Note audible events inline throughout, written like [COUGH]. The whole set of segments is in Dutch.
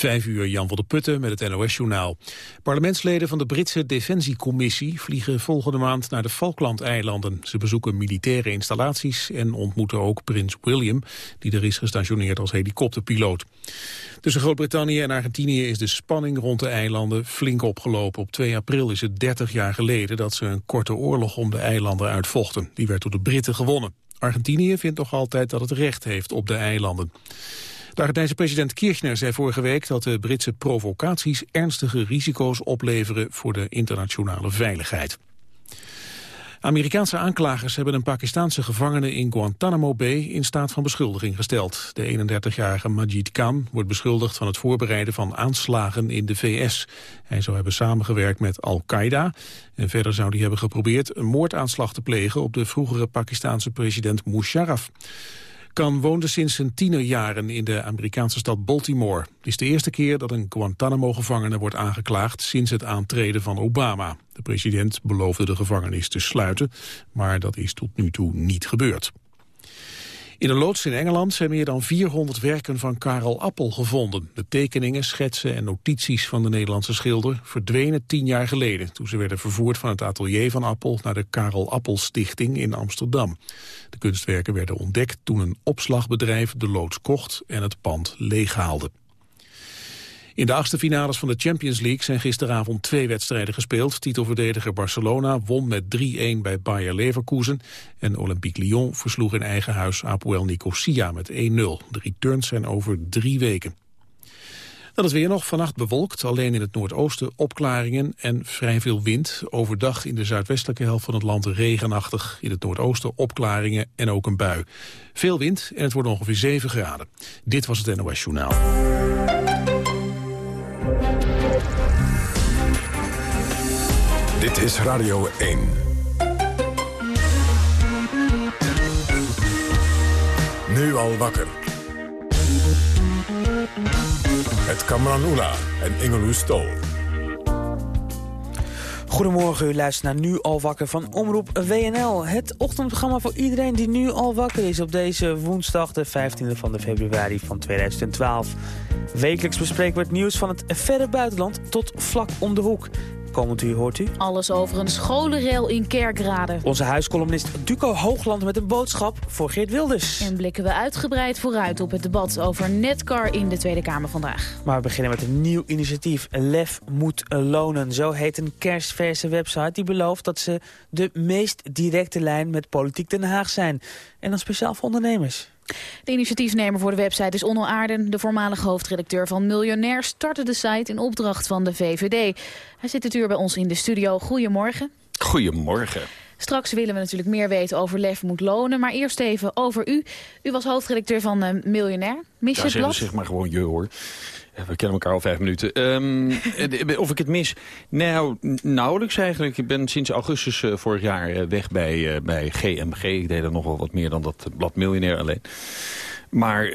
Vijf uur Jan van der Putten met het NOS-journaal. Parlementsleden van de Britse Defensiecommissie vliegen volgende maand naar de Falklandeilanden. Ze bezoeken militaire installaties en ontmoeten ook prins William, die er is gestationeerd als helikopterpiloot. Tussen Groot-Brittannië en Argentinië is de spanning rond de eilanden flink opgelopen. Op 2 april is het 30 jaar geleden dat ze een korte oorlog om de eilanden uitvochten. Die werd door de Britten gewonnen. Argentinië vindt nog altijd dat het recht heeft op de eilanden. De Argentijnse president Kirchner zei vorige week dat de Britse provocaties ernstige risico's opleveren voor de internationale veiligheid. Amerikaanse aanklagers hebben een Pakistanse gevangene in Guantanamo Bay in staat van beschuldiging gesteld. De 31-jarige Majid Khan wordt beschuldigd van het voorbereiden van aanslagen in de VS. Hij zou hebben samengewerkt met Al-Qaeda en verder zou hij hebben geprobeerd een moordaanslag te plegen op de vroegere Pakistanse president Musharraf. Khan woonde sinds zijn tienerjaren in de Amerikaanse stad Baltimore. Het is de eerste keer dat een Guantanamo-gevangene wordt aangeklaagd sinds het aantreden van Obama. De president beloofde de gevangenis te sluiten, maar dat is tot nu toe niet gebeurd. In een loods in Engeland zijn meer dan 400 werken van Karel Appel gevonden. De tekeningen, schetsen en notities van de Nederlandse schilder verdwenen tien jaar geleden... toen ze werden vervoerd van het atelier van Appel naar de Karel Appel Stichting in Amsterdam. De kunstwerken werden ontdekt toen een opslagbedrijf de loods kocht en het pand leeghaalde. In de achtste finales van de Champions League zijn gisteravond twee wedstrijden gespeeld. Titelverdediger Barcelona won met 3-1 bij Bayer Leverkusen. En Olympique Lyon versloeg in eigen huis Apoel Nicosia met 1-0. De returns zijn over drie weken. Dan is weer nog vannacht bewolkt, alleen in het noordoosten opklaringen en vrij veel wind. Overdag in de zuidwestelijke helft van het land regenachtig, in het noordoosten opklaringen en ook een bui. Veel wind en het wordt ongeveer 7 graden. Dit was het NOS Journaal. Dit is Radio 1. Nu al wakker. Het Kamran Oela en Ingeloes Stol. Goedemorgen, u luistert naar Nu al wakker van Omroep WNL. Het ochtendprogramma voor iedereen die nu al wakker is... op deze woensdag, de 15e van de februari van 2012. Wekelijks bespreken we het nieuws van het verre buitenland tot vlak om de hoek. Komend u hoort u. Alles over een scholenrail in Kerkrade. Onze huiscolumnist Duco Hoogland met een boodschap voor Geert Wilders. En blikken we uitgebreid vooruit op het debat over Netcar in de Tweede Kamer vandaag. Maar we beginnen met een nieuw initiatief. Lef moet lonen. Zo heet een kerstverse website die belooft dat ze de meest directe lijn met politiek Den Haag zijn. En dan speciaal voor ondernemers. De initiatiefnemer voor de website is Onno Aarden. De voormalige hoofdredacteur van Miljonair startte de site in opdracht van de VVD. Hij zit het uur bij ons in de studio. Goedemorgen. Goedemorgen. Straks willen we natuurlijk meer weten over Lef moet lonen. Maar eerst even over u. U was hoofdredacteur van uh, Miljonair. Mis je ja, het blad? Zeg maar gewoon je hoor. We kennen elkaar al vijf minuten. [LAUGHS] Um, of ik het mis? Nou, nauwelijks eigenlijk. Ik ben sinds augustus uh, vorig jaar uh, weg bij, uh, bij GMG. Ik deed er nog wel wat meer dan dat blad Miljonair alleen. Maar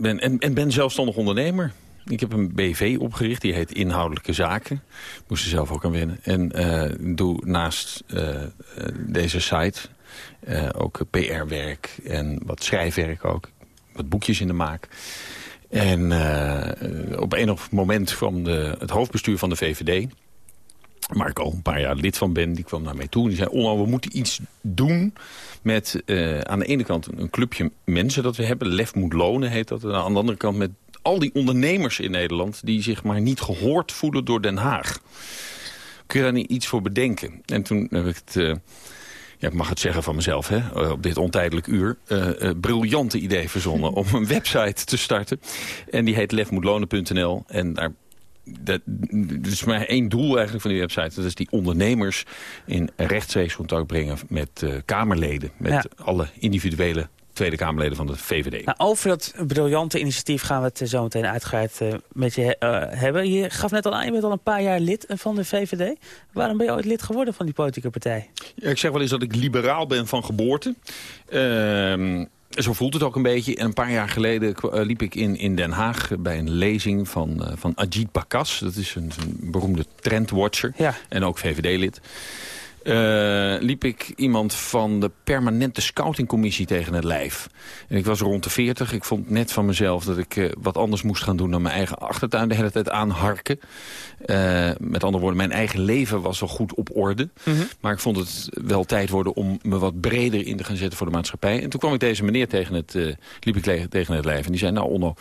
ben, en, en ben zelfstandig ondernemer. Ik heb een BV opgericht, die heet Inhoudelijke Zaken. Moest er zelf ook aan wennen. En doe naast deze site ook PR-werk en wat schrijfwerk ook. Wat boekjes in de maak. En uh, op enig moment kwam de, het hoofdbestuur van de VVD... waar ik al een paar jaar lid van ben, die kwam naar mij toe... en die zei, Onno, we moeten iets doen met uh, aan de ene kant een clubje mensen dat we hebben. Lef moet lonen heet dat. Aan de andere kant met al die ondernemers in Nederland... die zich maar niet gehoord voelen door Den Haag. Kun je daar niet iets voor bedenken? En toen heb ik het... Uh, ja, ik mag het zeggen van mezelf, hè, eh, op dit ontijdelijk uur... Uh, uh, briljante idee verzonnen om een [LAUGHS] website te starten. En die heet lefmoetlonen.nl. En daar dat, is maar één doel eigenlijk van die website. Dat is die ondernemers in rechtstreeks contact brengen met uh, Kamerleden. Met ja. alle individuele Tweede Kamerleden van de VVD. Nou, over dat briljante initiatief gaan we het zo meteen uitgebreid uh, met je uh, hebben. Je gaf net al aan, je bent al een paar jaar lid van de VVD. Waarom ben je ooit lid geworden van die politieke partij? Ja, ik zeg wel eens dat ik liberaal ben van geboorte. Uh, zo voelt het ook een beetje. En een paar jaar geleden liep ik in, in Den Haag bij een lezing van, van Ajit Bakas. Dat is een, een beroemde trendwatcher ja. en ook VVD-lid. Uh, liep ik iemand van de permanente scoutingcommissie tegen het lijf. En ik was rond de 40. Ik vond net van mezelf dat ik uh, wat anders moest gaan doen dan mijn eigen achtertuin de hele tijd aanharken. Uh, met andere woorden, mijn eigen leven was al goed op orde. Mm -hmm. Maar ik vond het wel tijd worden om me wat breder in te gaan zetten voor de maatschappij. En toen kwam ik deze meneer tegen het, liep ik tegen het lijf. En die zei, nou Onno,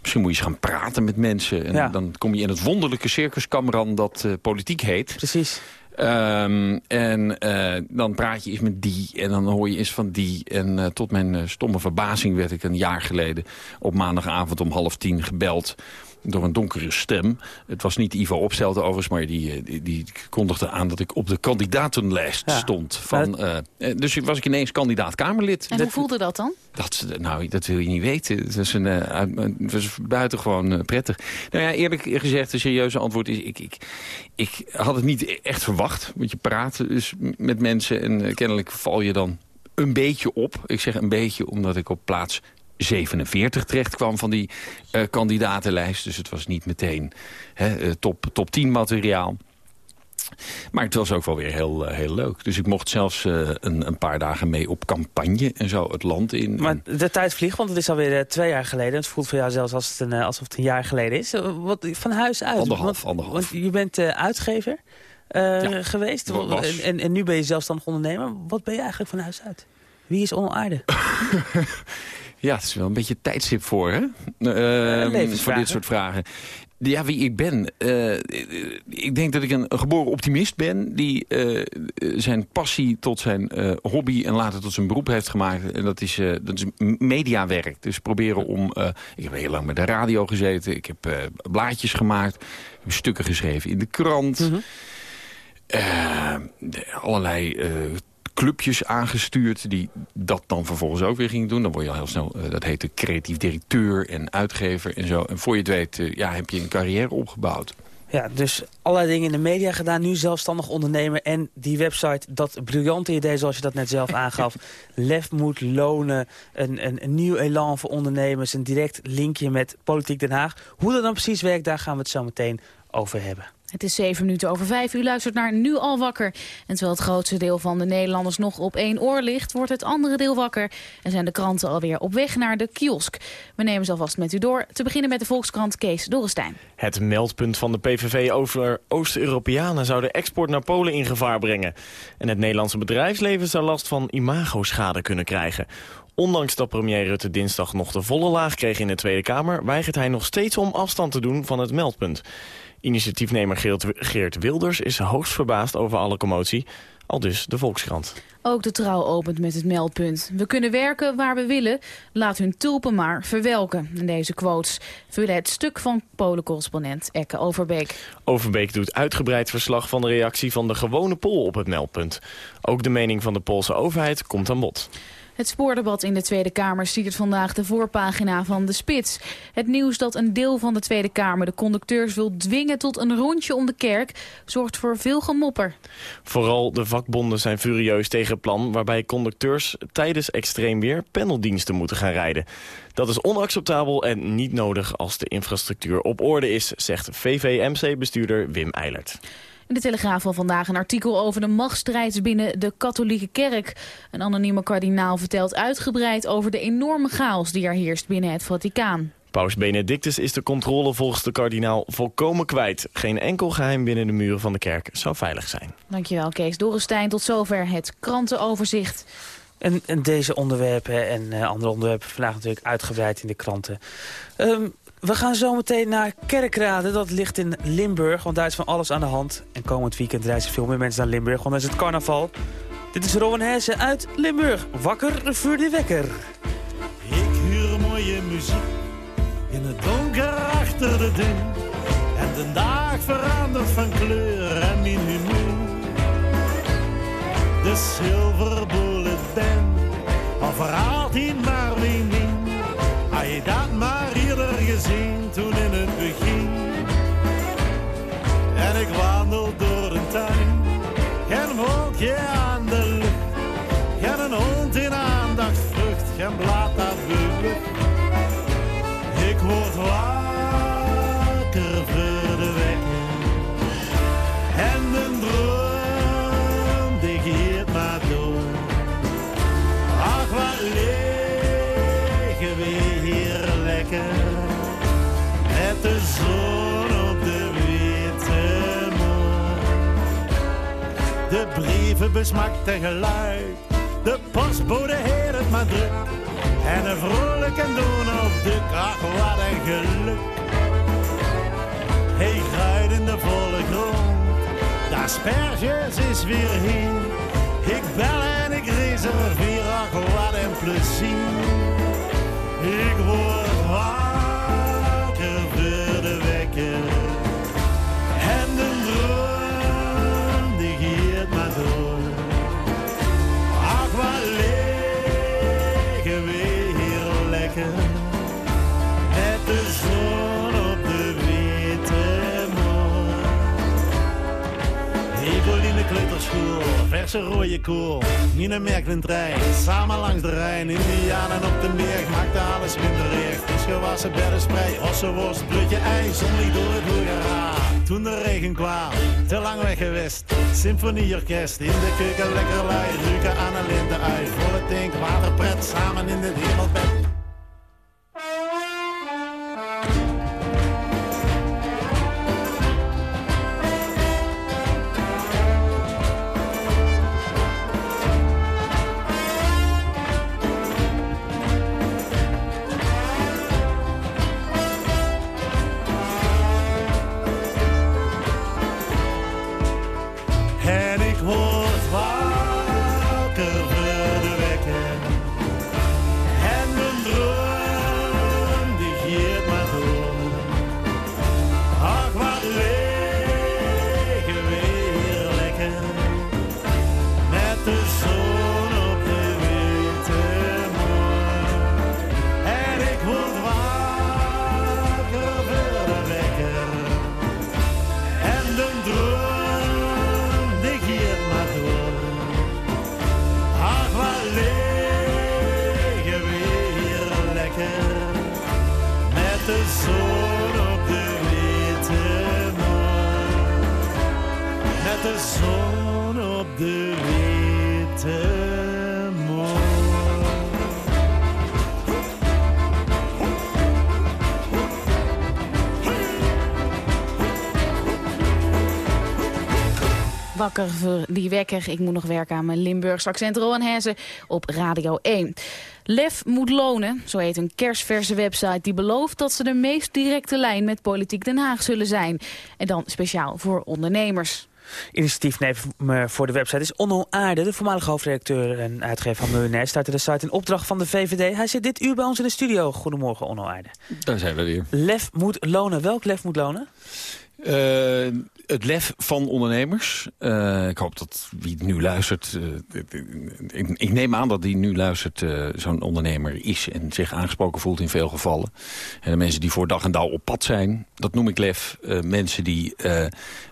misschien moet je eens gaan praten met mensen. En ja. dan kom je in het wonderlijke circuskamran dat politiek heet. Precies. Um, en uh, dan praat je eens met die en dan hoor je eens van die. En uh, tot mijn uh, stomme verbazing werd ik een jaar geleden op maandagavond om half tien gebeld door een donkere stem. Het was niet Ivo Opstelte overigens, maar die, die, die, kondigde aan dat ik op de kandidatenlijst ja. stond. Van, uh, dus was ik ineens kandidaat Kamerlid. En hoe voelde dat dan? Dat, nou, dat wil je niet weten. Het was, een, uh, het was buitengewoon uh, prettig. Nou ja, eerlijk gezegd, de serieuze antwoord is... Ik, ik, ik had het niet echt verwacht. Want je praat dus met mensen en kennelijk val je dan een beetje op. Ik zeg een beetje omdat ik op plaats 47 terecht kwam van die uh, kandidatenlijst. Dus het was niet meteen hè, top, top 10 materiaal. Maar het was ook wel weer heel, uh, heel leuk. Dus ik mocht zelfs uh, een, een, paar dagen mee op campagne en zo het land in. Maar de tijd vliegt, want het is alweer uh, twee jaar geleden. Het voelt voor jou zelfs als het een, alsof het een jaar geleden is. wat, van huis uit. Anderhalf, want, anderhalf. Want je bent uitgever ja, geweest. En, en, nu ben je zelfstandig ondernemer. Wat ben je eigenlijk van huis uit? Wie is onaarde? [LAUGHS] Ja, het is wel een beetje tijdstip voor, hè? Uh, voor dit soort vragen. Ja, wie ik ben. Uh, ik denk dat ik een, geboren optimist ben... die uh, zijn passie tot zijn hobby en later tot zijn beroep heeft gemaakt. En dat is, dat is mediawerk. Dus proberen om... ik heb heel lang met de radio gezeten. Ik heb blaadjes gemaakt. Ik heb stukken geschreven in de krant. Mm -hmm. de, allerlei clubjes aangestuurd die dat dan vervolgens ook weer gingen doen. Dan word je al heel snel, uh, dat heette creatief directeur en uitgever en zo. En voor je het weet uh, ja, heb je een carrière opgebouwd. Ja, dus allerlei dingen in de media gedaan, nu zelfstandig ondernemer. En die website, dat briljante idee zoals je dat net zelf aangaf. [LAUGHS] Lef moet lonen, een, een, een, nieuw elan voor ondernemers. Een direct linkje met Politiek Den Haag. Hoe dat dan precies werkt, daar gaan we het zo meteen over hebben. Het is zeven minuten over vijf. U luistert naar Nu al wakker. En terwijl het grootste deel van de Nederlanders nog op één oor ligt... wordt het andere deel wakker en zijn de kranten alweer op weg naar de kiosk. We nemen ze alvast met u door. Te beginnen met de Volkskrant Kees Dorrestein. Het meldpunt van de PVV over Oost-Europeanen... zou de export naar Polen in gevaar brengen. En het Nederlandse bedrijfsleven zou last van imagoschade kunnen krijgen. Ondanks dat premier Rutte dinsdag nog de volle laag kreeg in de Tweede Kamer... weigert hij nog steeds om afstand te doen van het meldpunt. Initiatiefnemer Geert Wilders is hoogst verbaasd over alle commotie. Al dus de Volkskrant. Ook de trouw opent met het meldpunt. We kunnen werken waar we willen. Laat hun tulpen maar verwelken. En deze quotes vullen het stuk van Polen-correspondent Ekke Overbeek. Overbeek doet uitgebreid verslag van de reactie van de gewone Pool op het meldpunt. Ook de mening van de Poolse overheid komt aan bod. Het spoordebat in de Tweede Kamer stiert vandaag de voorpagina van de Spits. Het nieuws dat een deel van de Tweede Kamer de conducteurs wil dwingen tot een rondje om de kerk... zorgt voor veel gemopper. Vooral de vakbonden zijn furieus tegen het plan... waarbij conducteurs tijdens extreem weer paneldiensten moeten gaan rijden. Dat is onacceptabel en niet nodig als de infrastructuur op orde is... zegt VVMC-bestuurder Wim Eilert. In de Telegraaf van vandaag een artikel over de machtsstrijd binnen de katholieke kerk. Een anonieme kardinaal vertelt uitgebreid over de enorme chaos die er heerst binnen het Vaticaan. Paus Benedictus is de controle volgens de kardinaal volkomen kwijt. Geen enkel geheim binnen de muren van de kerk zou veilig zijn. Dankjewel Kees Dorrestein. Tot zover het krantenoverzicht. En, en deze onderwerpen en uh, andere onderwerpen vandaag natuurlijk uitgebreid in de kranten. Um, we gaan zo meteen naar Kerkrade. Dat ligt in Limburg, want daar is van alles aan de hand. En komend weekend reizen veel meer mensen naar Limburg, want dan is het carnaval. Dit is Rowan Hessen uit Limburg. Wakker voor de wekker. Ik huur mooie muziek in het donker achter de deur. En de dag verandert van kleur en in. De Silver Bullet al verhaalt hij toen in het begin. En ik wandel door een tuin, geen wolkje aan de lucht. Geen een hond in aandacht vlucht, geen blad dat belucht. Ik word wakker brieven besmakte geluid. De postbode heer het maar. En een vrolijk en op de ach wat een geluk. Hey, gruid in de volle grond. De asperges is weer hier. Ik bel en ik reserveer, ach wat een plezier. Ik word wakker verse rode kool. Nina trein, samen langs de Rijn. Indianen op de meer, maakte alles winterig. Visgewassen beddenspray, ossenworst, blutje ijs. Zonlicht door het hoegera. Toen de regen kwam, te lang weg geweest. Symfonieorkest, in de keuken lekker lui. Ruiken aan een lindenui, volle tank, waterpret. Samen in het hemelbed. Wakker voor die wekker. Ik moet nog werken aan mijn Limburgs accent. Rowan Hezen op Radio 1. Lef moet lonen, zo heet een kerstverse website... die belooft dat ze de meest directe lijn met Politiek Den Haag zullen zijn. En dan speciaal voor ondernemers. Initiatiefnemer voor de website is Onno Aarde, de voormalige hoofdredacteur en uitgever van Miljonair. Startte de site in opdracht van de VVD. Hij zit dit uur bij ons in de studio. Goedemorgen, Onno Aarde. Daar zijn we weer. Lef moet lonen. Welk lef moet lonen? Eh, het lef van ondernemers. Eh, ik hoop dat wie nu luistert... eh, ik, neem aan dat die nu luistert eh, zo'n ondernemer is... en zich aangesproken voelt in veel gevallen. En de mensen die voor dag en dauw op pad zijn, dat noem ik lef. Mensen die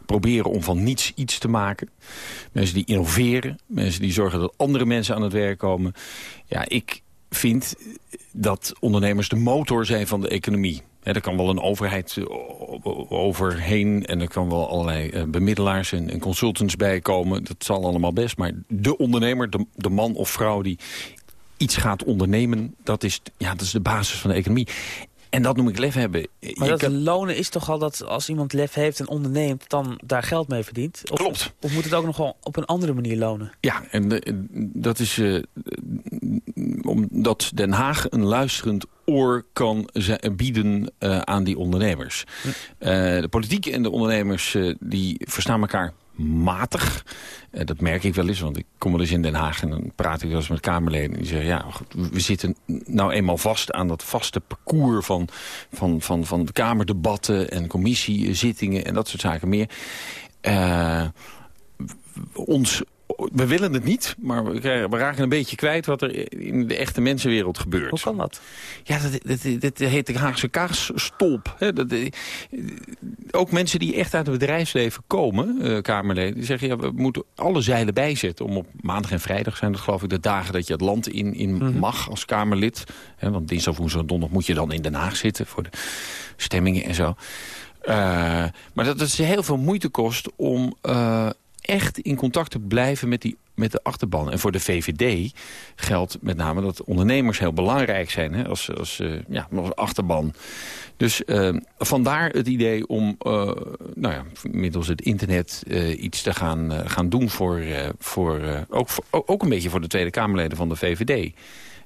proberen om van niets iets te maken. Mensen die innoveren. Mensen die zorgen dat andere mensen aan het werk komen. Ja, ik vind dat ondernemers de motor zijn van de economie. Er kan wel een overheid eh, overheen en er kan wel allerlei eh, bemiddelaars en, en consultants bij komen. Dat zal allemaal best. Maar de ondernemer, de, de man of vrouw die iets gaat ondernemen... Dat is, ja, dat is de basis van de economie. En dat noem ik lef hebben. Maar Je dat kan- lonen is toch al dat als iemand lef heeft en onderneemt... dan daar geld mee verdient? Of, Klopt. Of moet het ook nog wel op een andere manier lonen? Ja, en eh, dat is eh, omdat Den Haag een luisterend oor kan bieden eh, aan die ondernemers. Eh, de politiek en de ondernemers die verstaan elkaar matig. Eh, dat merk ik wel eens, want ik kom wel eens in Den Haag... en dan praat ik wel eens met Kamerleden. Die zeggen, ja, we zitten nou eenmaal vast aan dat vaste parcours... van, van, van, van de Kamerdebatten en commissiezittingen en dat soort zaken meer. Eh, ons, we willen het niet, maar we, krijgen, we raken een beetje kwijt... wat er in de echte mensenwereld gebeurt. Hoe kan dat? Ja, dat, dat, dat heet de Haagse kaasstolp. Hè. Dat, eh, ook mensen die echt uit het bedrijfsleven komen, eh, Kamerleden... die zeggen, ja, we moeten alle zeilen bijzetten... om op maandag en vrijdag zijn dat geloof ik de dagen dat je het land in, in mag als Kamerlid. Want dinsdag, woensdag en donderdag moet je dan in Den Haag zitten... voor de stemmingen en zo. Eh, maar dat het heel veel moeite kost om... echt in contact te blijven met, die, met de achterban. En voor de VVD geldt met name dat ondernemers heel belangrijk zijn hè, als, als, uh, ja, als achterban. Dus uh, vandaar het idee om uh, nou ja, middels het internet iets te gaan, gaan doen voor, voor, ook, voor, ook een beetje voor de Tweede Kamerleden van de VVD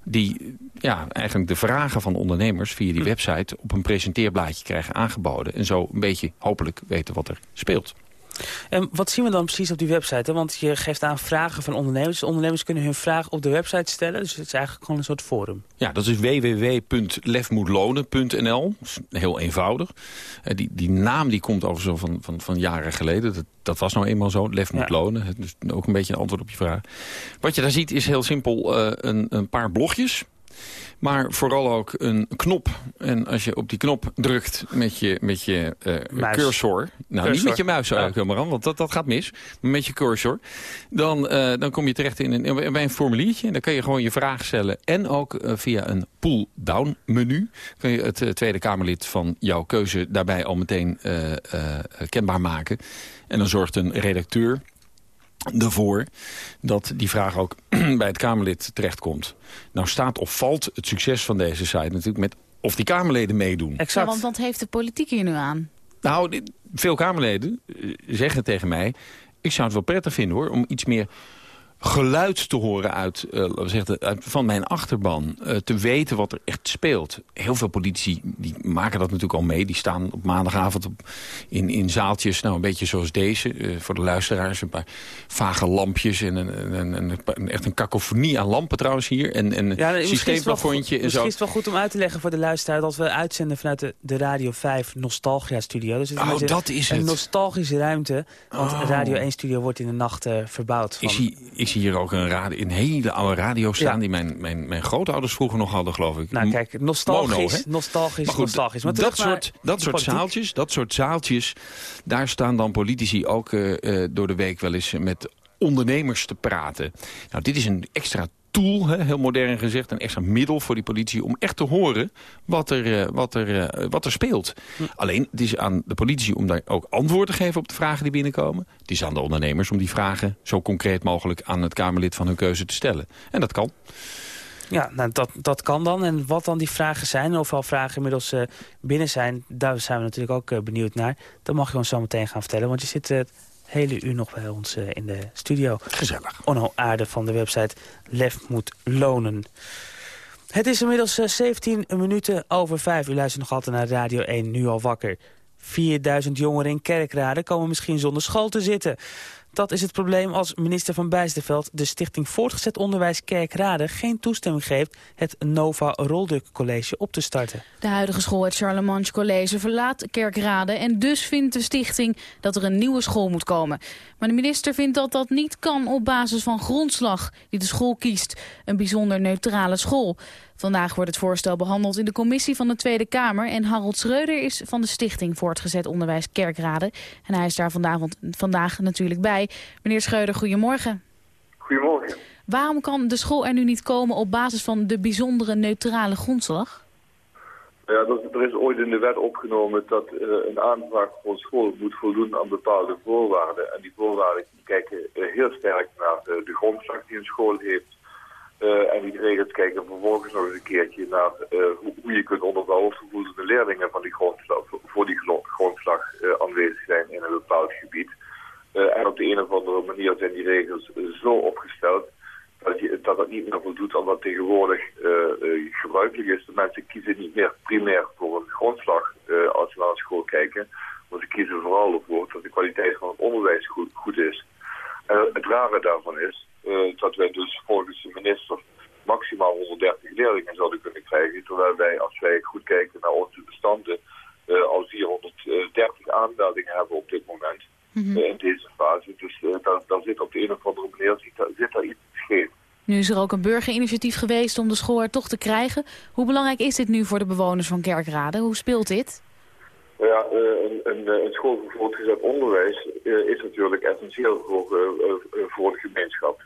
die ja, eigenlijk de vragen van ondernemers via die hm. website op een presenteerblaadje krijgen aangeboden. En zo een beetje hopelijk weten wat er speelt. En wat zien we dan precies op die website? Hè? Want je geeft aan vragen van ondernemers. Dus ondernemers kunnen hun vraag op de website stellen. Dus het is eigenlijk gewoon een soort forum. Ja, dat is www.lefmoetlonen.nl. Heel eenvoudig. Eh, die, die naam die komt over zo van, van, van jaren geleden. Dat, dat was nou eenmaal zo. Lef moet lonen. Dus ook een beetje een antwoord op je vraag. Wat je daar ziet is heel simpel uh, een, een paar blogjes maar vooral ook een knop. En als je op die knop drukt met je, met je uh, cursor... Nou, niet met je muis, ja. helemaal want dat, dat gaat mis. Maar met je cursor. Dan, uh, dan kom je terecht in een, bij een formuliertje. En dan kan je gewoon je vraag stellen. En ook uh, via een pull-down menu... kun je het Tweede Kamerlid van jouw keuze daarbij al meteen kenbaar maken. En dan zorgt een redacteur ervoor dat die vraag ook [CLEARS THROAT] bij het Kamerlid terechtkomt. Nou staat of valt het succes van deze site natuurlijk met of die Kamerleden meedoen. Exact. Ja, want wat heeft de politiek hier nu aan? Nou, veel Kamerleden eh, zeggen tegen mij... ik zou het wel prettig vinden hoor, om iets meer geluid te horen uit, uh, zeggen, uit van mijn achterban. Uh, te weten wat er echt speelt. Heel veel politici die maken dat natuurlijk al mee. Die staan op maandagavond op, in, in zaaltjes, nou een beetje zoals deze. Uh, voor de luisteraars een paar vage lampjes. En een, een, een, een echt een kakofonie aan lampen trouwens hier. En, en ja, een. Misschien is het wel goed om uit te leggen voor de luisteraar... dat we uitzenden vanuit de, de Radio 5 Nostalgia Studio. Dus is oh, dat is een het. nostalgische ruimte. Want oh. Radio 1 Studio wordt in de nacht verbouwd. Van... Zie, ik zie hier ook een, radio, een hele oude radio staan... die mijn, mijn, mijn grootouders vroeger nog hadden, geloof ik. Nou kijk, nostalgisch, nostalgisch, maar goed, nostalgisch. Maar dat soort, dat soort zaaltjes, dat soort zaaltjes... daar staan dan politici ook uh, door de week wel eens met ondernemers te praten. Nou, dit is een extra tool, hè, heel modern gezegd, een extra middel voor die politie... om echt te horen wat er, uh, wat er, uh, wat er speelt. Hm. Alleen, het is aan de politie om daar ook antwoord te geven op de vragen die binnenkomen. Het is aan de ondernemers om die vragen zo concreet mogelijk... aan het Kamerlid van hun keuze te stellen. En dat kan. Ja, nou, dat, dat kan dan. En wat dan die vragen zijn, of al vragen inmiddels uh, binnen zijn... daar zijn we natuurlijk ook benieuwd naar. Dat mag je ons zo meteen gaan vertellen, want je zit hele uur nog bij ons uh, in de studio. Gezellig. Onno Aarde van de website Lef moet lonen. Het is inmiddels uh, 17 minuten over 5. U luistert nog altijd naar Radio 1, nu al wakker. 4000 jongeren in kerkraden komen misschien zonder school te zitten. Dat is het probleem als minister van Bijsterveld de Stichting Voortgezet Onderwijs Kerkrade geen toestemming geeft het Nova Rolduk College op te starten. De huidige school, het Charlemagne College, verlaat Kerkrade en dus vindt de stichting dat er een nieuwe school moet komen. Maar de minister vindt dat dat niet kan op basis van grondslag die de school kiest, een bijzonder neutrale school. Vandaag wordt het voorstel behandeld in de commissie van de Tweede Kamer. En Harold Schreuder is van de Stichting Voortgezet Onderwijs Kerkrade. En hij is daar vandaag, vandaag natuurlijk bij. Meneer Schreuder, goedemorgen. Goedemorgen. Waarom kan de school er nu niet komen op basis van de bijzondere neutrale grondslag? Ja, er is ooit in de wet opgenomen dat uh, een aanvraag voor school moet voldoen aan bepaalde voorwaarden. En die voorwaarden kijken heel sterk naar de, de grondslag die een school heeft uh, en die regels kijken vervolgens nog eens een keertje naar uh, hoe, hoe, je kunt onderbouwen of voldoende leerlingen van die grondslag, voor die grondslag aanwezig zijn in een bepaald gebied. en op de een of andere manier zijn die regels zo opgesteld dat, dat het niet meer voldoet aan wat tegenwoordig gebruikelijk is. De mensen kiezen niet meer primair voor een grondslag als ze naar een school kijken, maar ze kiezen vooral ervoor dat de kwaliteit van het onderwijs goed, goed is. Het rare daarvan is dat wij dus volgens de minister maximaal 130 leerlingen zouden kunnen krijgen. Terwijl wij, als wij goed kijken naar onze bestanden, uh, al 430 aanmeldingen hebben op dit moment mm in deze fase. Dus daar, daar, zit op de een of andere manier zit, zit daar iets scheef. Nu is er ook een burgerinitiatief geweest om de school er toch te krijgen. Hoe belangrijk is dit nu voor de bewoners van Kerkrade? Hoe speelt dit? Ja, een, een, een school voor voortgezet onderwijs is natuurlijk essentieel voor, voor de gemeenschap.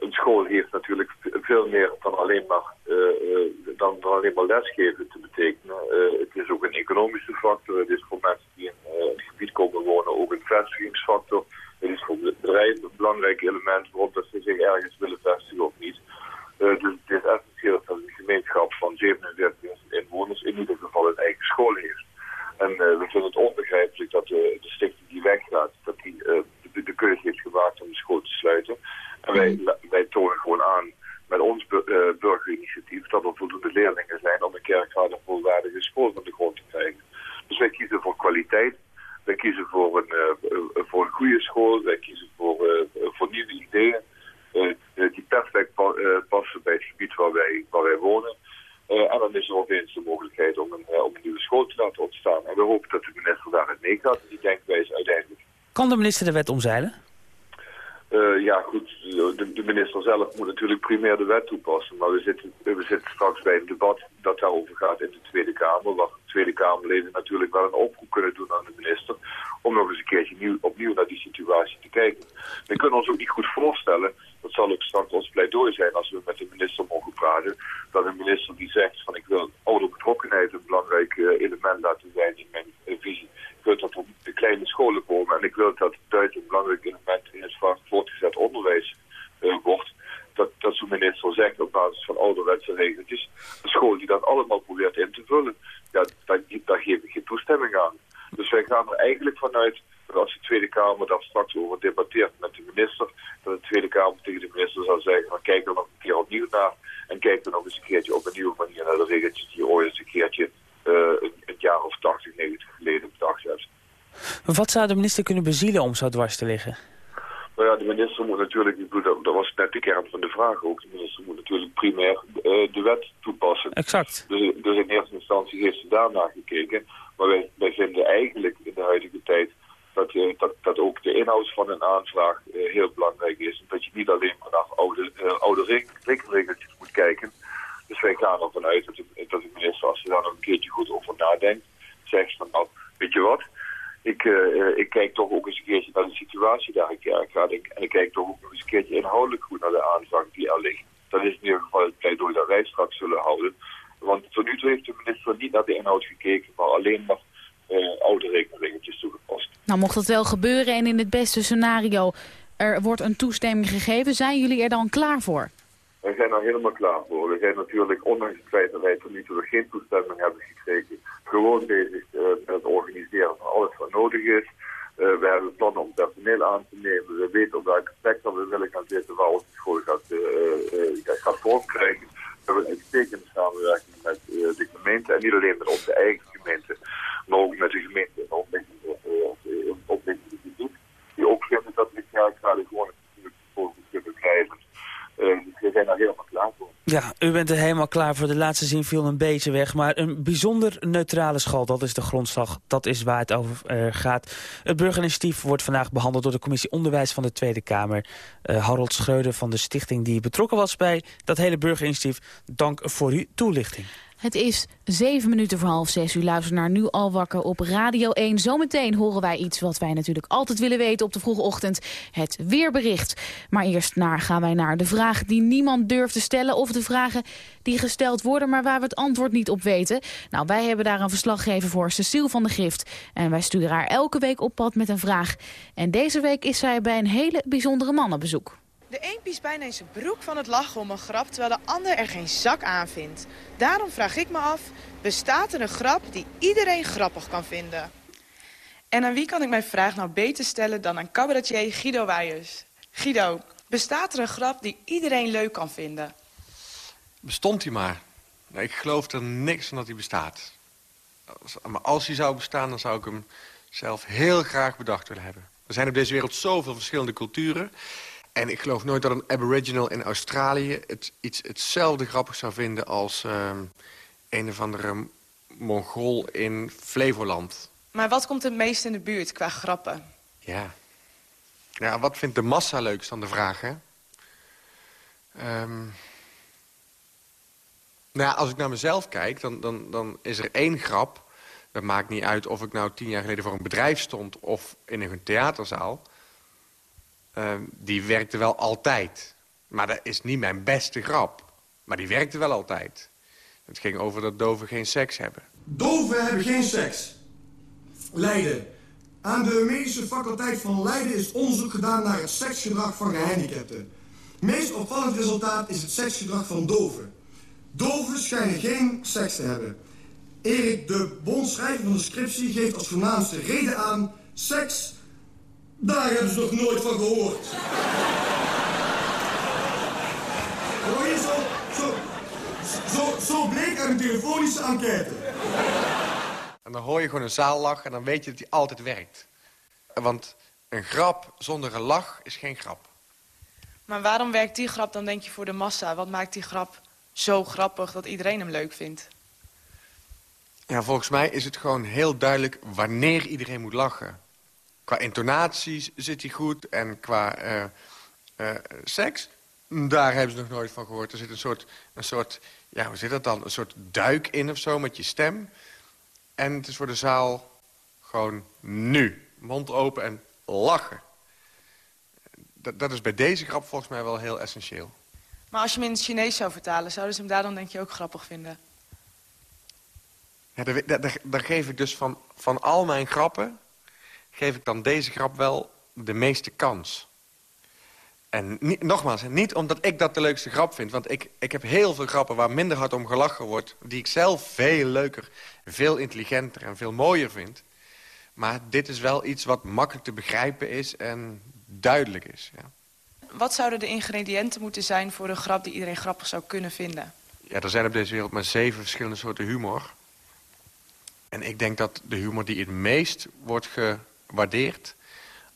een school heeft natuurlijk veel meer dan alleen maar, dan, dan alleen maar lesgeven te betekenen. het is ook een economische factor. Het is voor mensen die in, gebied komen wonen ook een vestigingsfactor. Het is voor bedrijven een belangrijk element waarop dat ze zich ergens willen vestigen of niet. Uh, dus het is essentieel dat een gemeenschap van 47 inwoners in ieder geval een eigen school heeft. En uh, we vinden het onbegrijpelijk dat de, de stichting die weggaat, dat die uh, de, de, keuze heeft gemaakt om de school te sluiten. En wij, wij tonen gewoon aan met ons burgerinitiatief dat er voldoende leerlingen zijn om een kerkvader een volwaardige school van de grond te krijgen. Dus wij kiezen voor kwaliteit. Wij kiezen voor een, uh, voor een goede school. Wij kiezen voor, uh, voor nieuwe ideeën. Uh, die perfect pa passen bij het gebied waar wij, waar wij wonen. en dan is er ook eens de mogelijkheid om een, om een nieuwe school te laten ontstaan. En we hopen dat de minister daarin meegaat. Die denkwijze uiteindelijk. Kan de minister de wet omzeilen? Uh, ja, goed, de, de, minister zelf moet natuurlijk primair de wet toepassen. Maar we zitten, we zitten straks bij een debat dat daarover gaat in de Tweede Kamer. Waar de Tweede Kamerleden natuurlijk wel een oproep kunnen doen aan de minister. Om nog eens een keertje nieuw, opnieuw naar die situatie te kijken. We kunnen ons ook niet goed voorstellen, dat zal ook straks ons pleidooi zijn als we met de minister mogen praten. Dat een minister die zegt van ik wil ouderbetrokkenheid een belangrijk uh, element laten zijn uh, visie. Ik wil dat er de kleine scholen komen en ik wil dat Duits een belangrijk element in het voortgezet onderwijs uh, wordt. Dat, dat zo'n minister zegt op basis van ouderwetse regeltjes. Een school die dat allemaal probeert in te vullen, ja, daar, daar geef ik geen toestemming aan. Dus wij gaan er eigenlijk vanuit dat als de Tweede Kamer daar straks over debatteert met de minister, dat de Tweede Kamer tegen de minister zal zeggen, van kijk er nog een keer opnieuw naar en kijk er nog eens een keertje op een nieuwe manier naar de regeltjes die ooit eens een keertje uh, een, een, jaar of 80, 90 geleden bedacht heeft. Wat zou de minister kunnen bezielen om zo dwars te liggen? Nou ja, de minister moet natuurlijk, dat was net de kern van de vraag ook, de minister moet natuurlijk primair uh, de wet toepassen. Exact. Dus, dus, in eerste instantie heeft ze daarnaar gekeken. Maar wij, wij vinden eigenlijk in de huidige tijd dat, uh, dat, dat ook de inhoud van een aanvraag uh, heel belangrijk is. En dat je niet alleen maar naar oude, oude regeltjes moet kijken. Dus wij gaan ervan uit dat de, dat de minister, als ze daar nog een keertje goed over nadenkt, zegt van nou, weet je wat, ik, uh, ik kijk toch ook eens een keertje naar de situatie daar in Kerkrade. En ik kijk toch ook nog eens een keertje inhoudelijk goed naar de aanvang die er ligt. Dat is in ieder geval het pleidooi dat wij straks zullen houden. Want tot nu toe heeft de minister niet naar de inhoud gekeken, maar alleen maar uh, oude rekenringetjes toegepast. Nou, mocht dat wel gebeuren en in het beste scenario er wordt een toestemming gegeven, zijn jullie er dan klaar voor? Wij zijn er helemaal klaar voor. We zijn natuurlijk, ondanks het feit dat wij tot nu toe geen toestemming hebben gekregen, gewoon bezig uh, met het organiseren van alles wat nodig is. Uh, we hebben plannen om personeel aan te nemen. We weten op welke plek dat we willen gaan zitten waar onze school gaat, uh, gaat vormkrijgen. We hebben een uitstekende samenwerking met de gemeente. En niet alleen met onze eigen gemeente, maar ook met de gemeente in ontwikkelende gebied. Die ook vinden dat we graag gewoon een school kunnen krijgen. we zijn daar helemaal klaar voor. Ja, u bent er helemaal klaar voor. De laatste zin viel een beetje weg. Maar een bijzonder neutrale school, dat is de grondslag. Dat is waar het over uh, gaat. Het burgerinitiatief wordt vandaag behandeld door de commissie Onderwijs van de Tweede Kamer. Uh, Harold Schreuder van de stichting die betrokken was bij dat hele burgerinitiatief. Dank voor uw toelichting. Het is zeven minuten voor half zes. U luistert naar Nu al wakker op Radio 1. Zometeen horen wij iets wat wij natuurlijk altijd willen weten op de vroege ochtend. Het weerbericht. Maar eerst naar, gaan wij naar de vraag die niemand durft te stellen... of de vragen die gesteld worden, maar waar we het antwoord niet op weten. Nou, wij hebben daar een verslaggever voor, Cecile van der Gift. En wij sturen haar elke week op pad met een vraag. En deze week is zij bij een hele bijzondere man op bezoek. De een piest bijna in zijn broek van het lachen om een grap... terwijl de ander er geen zak aan vindt. Daarom vraag ik me af, bestaat er een grap die iedereen grappig kan vinden? En aan wie kan ik mijn vraag nou beter stellen dan aan cabaretier Guido Weijers? Guido, bestaat er een grap die iedereen leuk kan vinden? Bestond hij maar. Ik geloof er niks van dat hij bestaat. Maar als hij zou bestaan, dan zou ik hem zelf heel graag bedacht willen hebben. Er zijn op deze wereld zoveel verschillende culturen... En ik geloof nooit dat een aboriginal in Australië... Het, iets hetzelfde grappig zou vinden als uh, een of andere Mongool in Flevoland. Maar wat komt het meest in de buurt qua grappen? Ja. Ja, wat vindt de massa leukst dan de vraag, hè? Um, nou ja, als ik naar mezelf kijk, dan, dan, dan is er één grap... Dat maakt niet uit of ik nou tien jaar geleden voor een bedrijf stond... of in een theaterzaal uh, die werkte wel altijd. Maar dat is niet mijn beste grap. Maar die werkte wel altijd. Het ging over dat doven geen seks hebben. Doven hebben geen seks. Leiden. Aan de medische faculteit van Leiden is onderzoek gedaan naar het seksgedrag van gehandicapten. Meest opvallend resultaat is het seksgedrag van doven. Doven schijnen geen seks te hebben. Erik de Bon, schrijver van de scriptie, geeft als voornaamste reden aan... seks, daar hebben ze nog nooit van gehoord. Hoor je zo, zo, zo, zo bleek uit een telefonische enquête. En dan hoor je gewoon een zaal lachen en dan weet je dat die altijd werkt. Want een grap zonder een lach is geen grap. Maar waarom werkt die grap dan denk je voor de massa? Wat maakt die grap zo grappig dat iedereen hem leuk vindt? Ja, volgens mij is het gewoon heel duidelijk wanneer iedereen moet lachen. Qua intonaties zit hij goed en qua eh, eh, seks, daar hebben ze nog nooit van gehoord. Er zit een soort, een soort, ja, hoe zit dat dan? Een soort duik in of zo met je stem. En het is voor de zaal gewoon nu. Mond open en lachen. Dat, dat is bij deze grap volgens mij wel heel essentieel. Maar als je hem in het Chinees zou vertalen, zouden ze hem daar dan denk je ook grappig vinden? Ja, daar, daar, daar geef ik dus van, van al mijn grappen... geef ik dan deze grap wel de meeste kans. En niet, nogmaals, niet omdat ik dat de leukste grap vind. Want ik, ik heb heel veel grappen waar minder hard om gelachen wordt... die ik zelf veel leuker, veel intelligenter en veel mooier vind. Maar dit is wel iets wat makkelijk te begrijpen is en duidelijk is. Ja. Wat zouden de ingrediënten moeten zijn voor een grap die iedereen grappig zou kunnen vinden? Ja, er zijn op deze wereld maar zeven verschillende soorten humor. En ik denk dat de humor die het meest wordt gewaardeerd...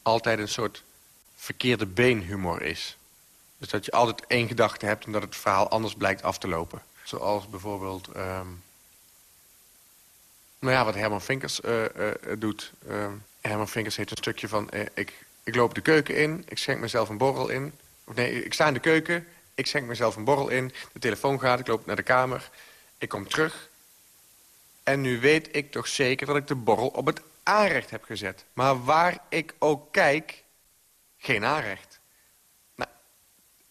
altijd een soort verkeerde beenhumor is. Dus dat je altijd één gedachte hebt... en dat het verhaal anders blijkt af te lopen. Zoals bijvoorbeeld... Um... Nou ja, wat Herman Vinkers uh, uh, doet. Uh, Herman Vinkers heeft een stukje van... ik, ik loop de keuken in, ik schenk mezelf een borrel in. Of nee, ik sta in de keuken, ik schenk mezelf een borrel in. De telefoon gaat, ik loop naar de kamer. Ik kom terug. En nu weet ik toch zeker dat ik de borrel op het aanrecht heb gezet. Maar waar ik ook kijk, geen aanrecht. Nou,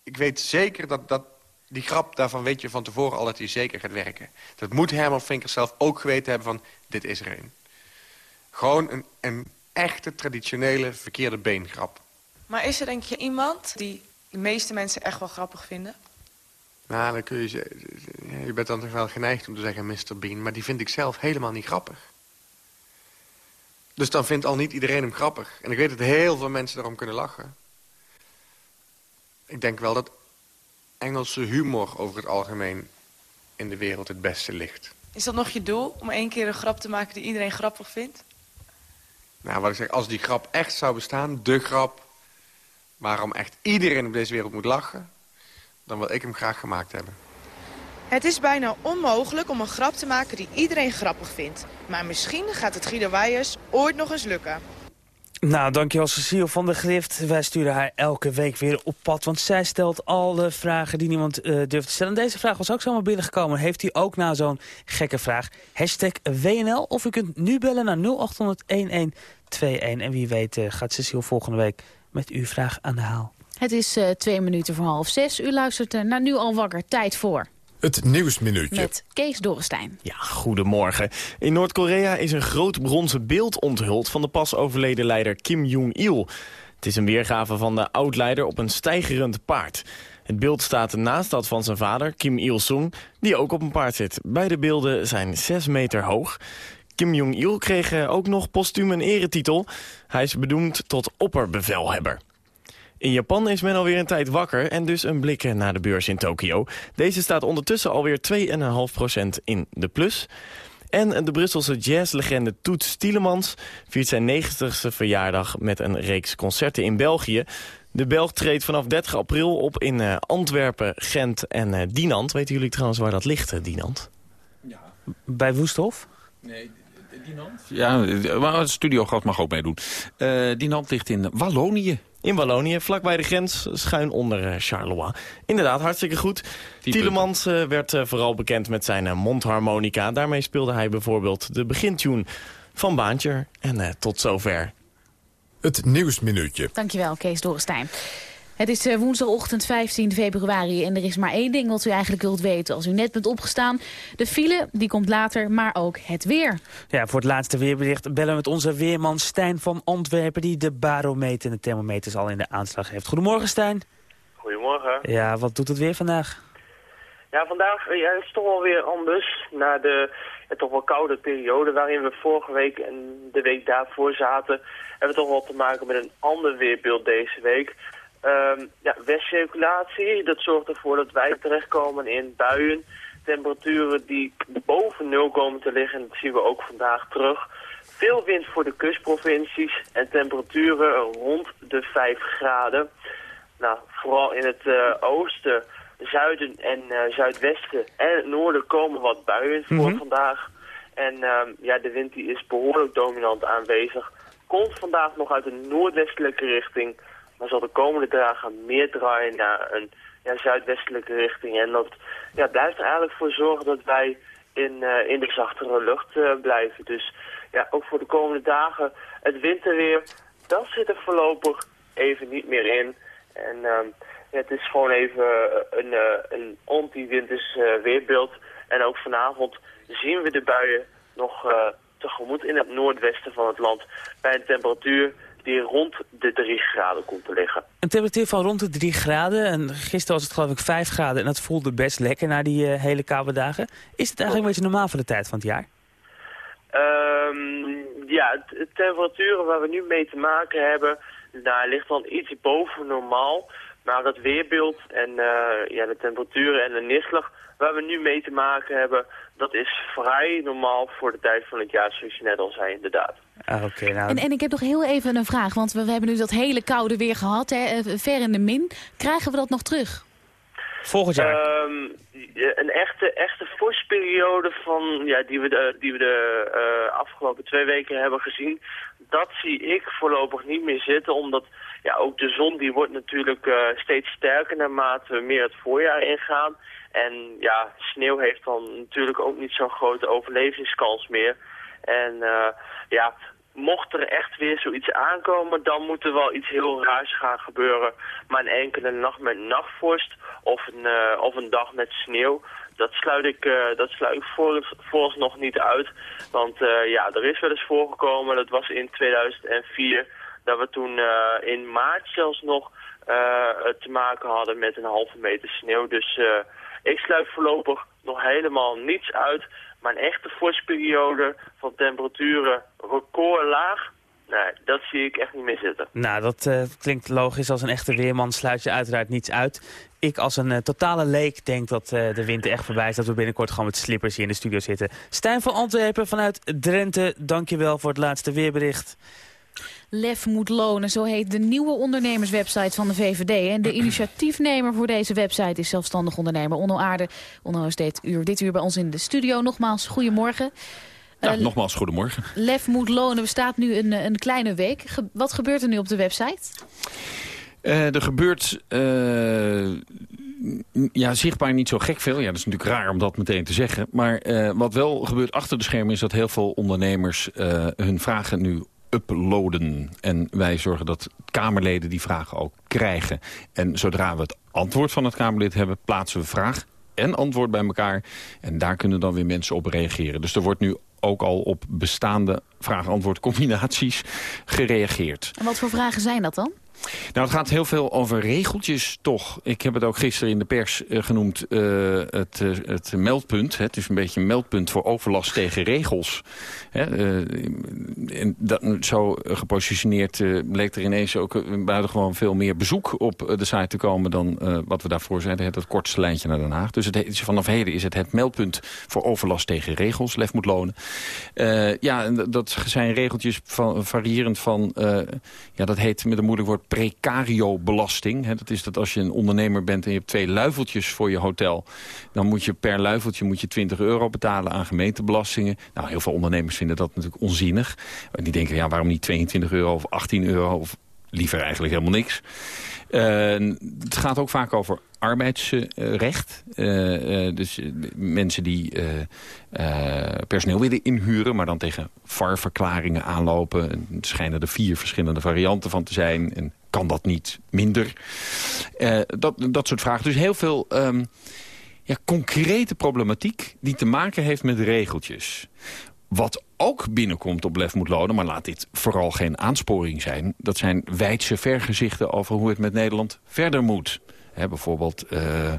ik weet zeker dat, dat die grap, daarvan weet je van tevoren al dat hij zeker gaat werken. Dat moet Herman Vinkers zelf ook geweten hebben van, dit is er een. Gewoon een, een echte traditionele verkeerde beengrap. Maar is er denk je iemand die de meeste mensen echt wel grappig vinden? Nou, dan kun je, je bent dan toch wel geneigd om te zeggen Mr. Bean... maar die vind ik zelf helemaal niet grappig. Dus dan vindt al niet iedereen hem grappig. En ik weet dat heel veel mensen daarom kunnen lachen. Ik denk wel dat Engelse humor over het algemeen in de wereld het beste ligt. Is dat nog je doel, om één keer een grap te maken die iedereen grappig vindt? Nou, wat ik zeg, als die grap echt zou bestaan, de grap... waarom echt iedereen op deze wereld moet lachen... dan wil ik hem graag gemaakt hebben. Het is bijna onmogelijk om een grap te maken die iedereen grappig vindt. Maar misschien gaat het Guido Weijers ooit nog eens lukken. Nou, dankjewel Cecile van der Grift. Wij sturen haar elke week weer op pad, want zij stelt alle vragen die niemand uh, durft te stellen. Deze vraag was ook zomaar binnengekomen. Heeft u ook na zo'n gekke vraag? Hashtag WNL of u kunt nu bellen naar 0800-1121. En wie weet uh, gaat Cecile volgende week met uw vraag aan de haal. Het is uh, twee minuten voor half zes. U luistert naar Nu al wakker. Tijd voor... Het Nieuwsminuutje. Met Kees Dorrestein. Ja, goedemorgen. In Noord-Korea is een groot bronzen beeld onthuld... van de pas overleden leider Kim Jong-il. Het is een weergave van de oud-leider op een stijgerend paard. Het beeld staat naast dat van zijn vader, Kim Il-sung... die ook op een paard zit. Beide beelden zijn 6 meter hoog. Kim Jong-il kreeg ook nog postuum een eretitel. Hij is benoemd tot opperbevelhebber. In Japan is men alweer een tijd wakker en dus een blik naar de beurs in Tokio. Deze staat ondertussen alweer 2,5% in de plus. En de Brusselse jazzlegende Toets Tielemans viert zijn 90ste verjaardag met een reeks concerten in België. De Belg treedt vanaf 30 april op in uh, Antwerpen, Gent en uh, Dinant. Weten jullie trouwens waar dat ligt, uh, Dinant? Ja. Bij Woesthof? Nee, Dinant? Ja, maar het studiogast mag ook meedoen. Dinant ligt in Wallonië. In Wallonië, vlakbij de grens, schuin onder uh, Charleroi. Inderdaad, hartstikke goed. Tielemans uh, werd uh, vooral bekend met zijn mondharmonica. Daarmee speelde hij bijvoorbeeld de begintune van Baantje. En tot zover. Het Nieuwsminuutje. Dankjewel, Kees Dorrestein. Het is eh, woensdagochtend 15 februari en er is maar één ding wat u eigenlijk wilt weten als u net bent opgestaan. De file, die komt later, maar ook het weer. Ja, voor het laatste weerbericht bellen we met onze weerman Stijn van Antwerpen... die de barometer en de thermometers al in de aanslag heeft. Goedemorgen Stijn. Goedemorgen. Ja, wat doet het weer vandaag? Ja, vandaag ja, is het toch wel weer anders. Na de ja, toch wel koude periode waarin we vorige week en de week daarvoor zaten... hebben we toch wel te maken met een ander weerbeeld deze week. Um, ja, westcirculatie, dat zorgt ervoor dat wij terechtkomen in buien. Temperaturen die boven nul komen te liggen, en dat zien we ook vandaag terug. Veel wind voor de kustprovincies en temperaturen rond de 5 graden. Nou, vooral in het uh, oosten, zuiden en uh, zuidwesten en het noorden komen wat buien voor Mhm. vandaag. En uh, ja, de wind die is behoorlijk dominant aanwezig. Komt vandaag nog uit een noordwestelijke richting, maar zal de komende dagen meer draaien naar een ja, zuidwestelijke richting. En dat ja, blijft er eigenlijk voor zorgen dat wij in, uh, in de zachtere lucht uh, blijven. Dus ja, ook voor de komende dagen het winterweer, dat zit er voorlopig even niet meer in. En uh, ja, het is gewoon even een, uh, een anti-winters weerbeeld. En ook vanavond zien we de buien nog tegemoet in het noordwesten van het land. Bij een temperatuur die rond de 3 graden komt te liggen. Een temperatuur van rond de 3 graden. En gisteren was het geloof ik 5 graden. En dat voelde best lekker na die uh, hele koude dagen. Is het eigenlijk een beetje normaal voor de tijd van het jaar? Um, ja, de temperaturen waar we nu mee te maken hebben... daar ligt dan iets boven normaal. Maar het weerbeeld en uh, ja, de temperaturen en de neerslag waar we nu mee te maken hebben... dat is vrij normaal voor de tijd van het jaar, zoals je net al zei, inderdaad. Ah, okay, nou... en, en ik heb nog heel even een vraag, want we, we hebben nu dat hele koude weer gehad, hè, ver in de min. Krijgen we dat nog terug? Volgend jaar? Um, een echte, echte vorstperiode van, ja, die we de, die we de uh, afgelopen twee weken hebben gezien... dat zie ik voorlopig niet meer zitten, omdat ja, ook de zon die wordt natuurlijk uh, steeds sterker naarmate we meer het voorjaar ingaan. En ja, sneeuw heeft dan natuurlijk ook niet zo'n grote overlevingskans meer. En uh, ja, mocht er echt weer zoiets aankomen, dan moet er wel iets heel raars gaan gebeuren. Maar een enkele nacht met nachtvorst of een, uh, of een dag met sneeuw, dat sluit ik, uh, dat sluit ik voor, vooralsnog niet uit. Want ja, er is wel eens voorgekomen, dat was in 2004, dat we toen in maart zelfs nog te maken hadden met een halve meter sneeuw. Dus ik sluit voorlopig nog helemaal niets uit. Maar een echte vorstperiode van temperaturen recordlaag, nee, dat zie ik echt niet meer zitten. Nou, dat uh, klinkt logisch. Als een echte weerman sluit je uiteraard niets uit. Ik als een uh, totale leek denk dat uh, de winter echt voorbij is. Dat we binnenkort gewoon met slippers hier in de studio zitten. Stijn van Antwerpen vanuit Drenthe, dankjewel voor het laatste weerbericht. Lef moet lonen, zo heet de nieuwe ondernemerswebsite van de VVD. En de initiatiefnemer voor deze website is zelfstandig ondernemer Onno Aarde. Onno is dit uur, dit uur bij ons in de studio. Nogmaals, goedemorgen. Ja, uh, nogmaals, goedemorgen. Lef moet lonen bestaat nu een, een kleine week. Ge wat gebeurt er nu op de website? Uh, er gebeurt uh, ja, zichtbaar niet zo gek veel. Ja, dat is natuurlijk raar om dat meteen te zeggen. Maar uh, wat wel gebeurt achter de schermen is dat heel veel ondernemers hun vragen nu uploaden. En wij zorgen dat Kamerleden die vragen ook krijgen. En zodra we het antwoord van het Kamerlid hebben, plaatsen we vraag en antwoord bij elkaar. En daar kunnen dan weer mensen op reageren. Dus er wordt nu ook al op bestaande vraag-antwoord combinaties gereageerd. En wat voor vragen zijn dat dan? Nou, het gaat heel veel over regeltjes, toch. Ik heb het ook gisteren in de pers uh, genoemd, uh, het, uh, het meldpunt. Hè. Het is een beetje een meldpunt voor overlast tegen regels. Hè, en dat, zo gepositioneerd bleek er ineens ook buitengewoon veel meer bezoek op de site te komen... dan wat we daarvoor zeiden, het kortste lijntje naar Den Haag. Dus het, vanaf heden is het het meldpunt voor overlast tegen regels. Lef moet lonen. ja, dat zijn regeltjes van, variërend van, ja, dat heet met een moeilijk woord precario-belasting. Dat is dat als je een ondernemer bent en je hebt twee luifeltjes voor je hotel... dan moet je per luifeltje moet je 20 euro betalen aan gemeentebelastingen. Nou, heel veel ondernemers vinden dat natuurlijk onzinnig. Die denken, ja, waarom niet 22 euro of 18 euro of liever eigenlijk helemaal niks. Uh, het gaat ook vaak over arbeidsrecht. Uh, uh, dus mensen die personeel willen inhuren... maar dan tegen VAR-verklaringen aanlopen. Er schijnen er vier verschillende varianten van te zijn. En kan dat niet minder? Dat, dat soort vragen. Dus heel veel um, ja, concrete problematiek die te maken heeft met regeltjes. Wat ook binnenkomt op Lef moet lonen, maar laat dit vooral geen aansporing zijn... dat zijn wijdse vergezichten over hoe het met Nederland verder moet. Bijvoorbeeld... Uh,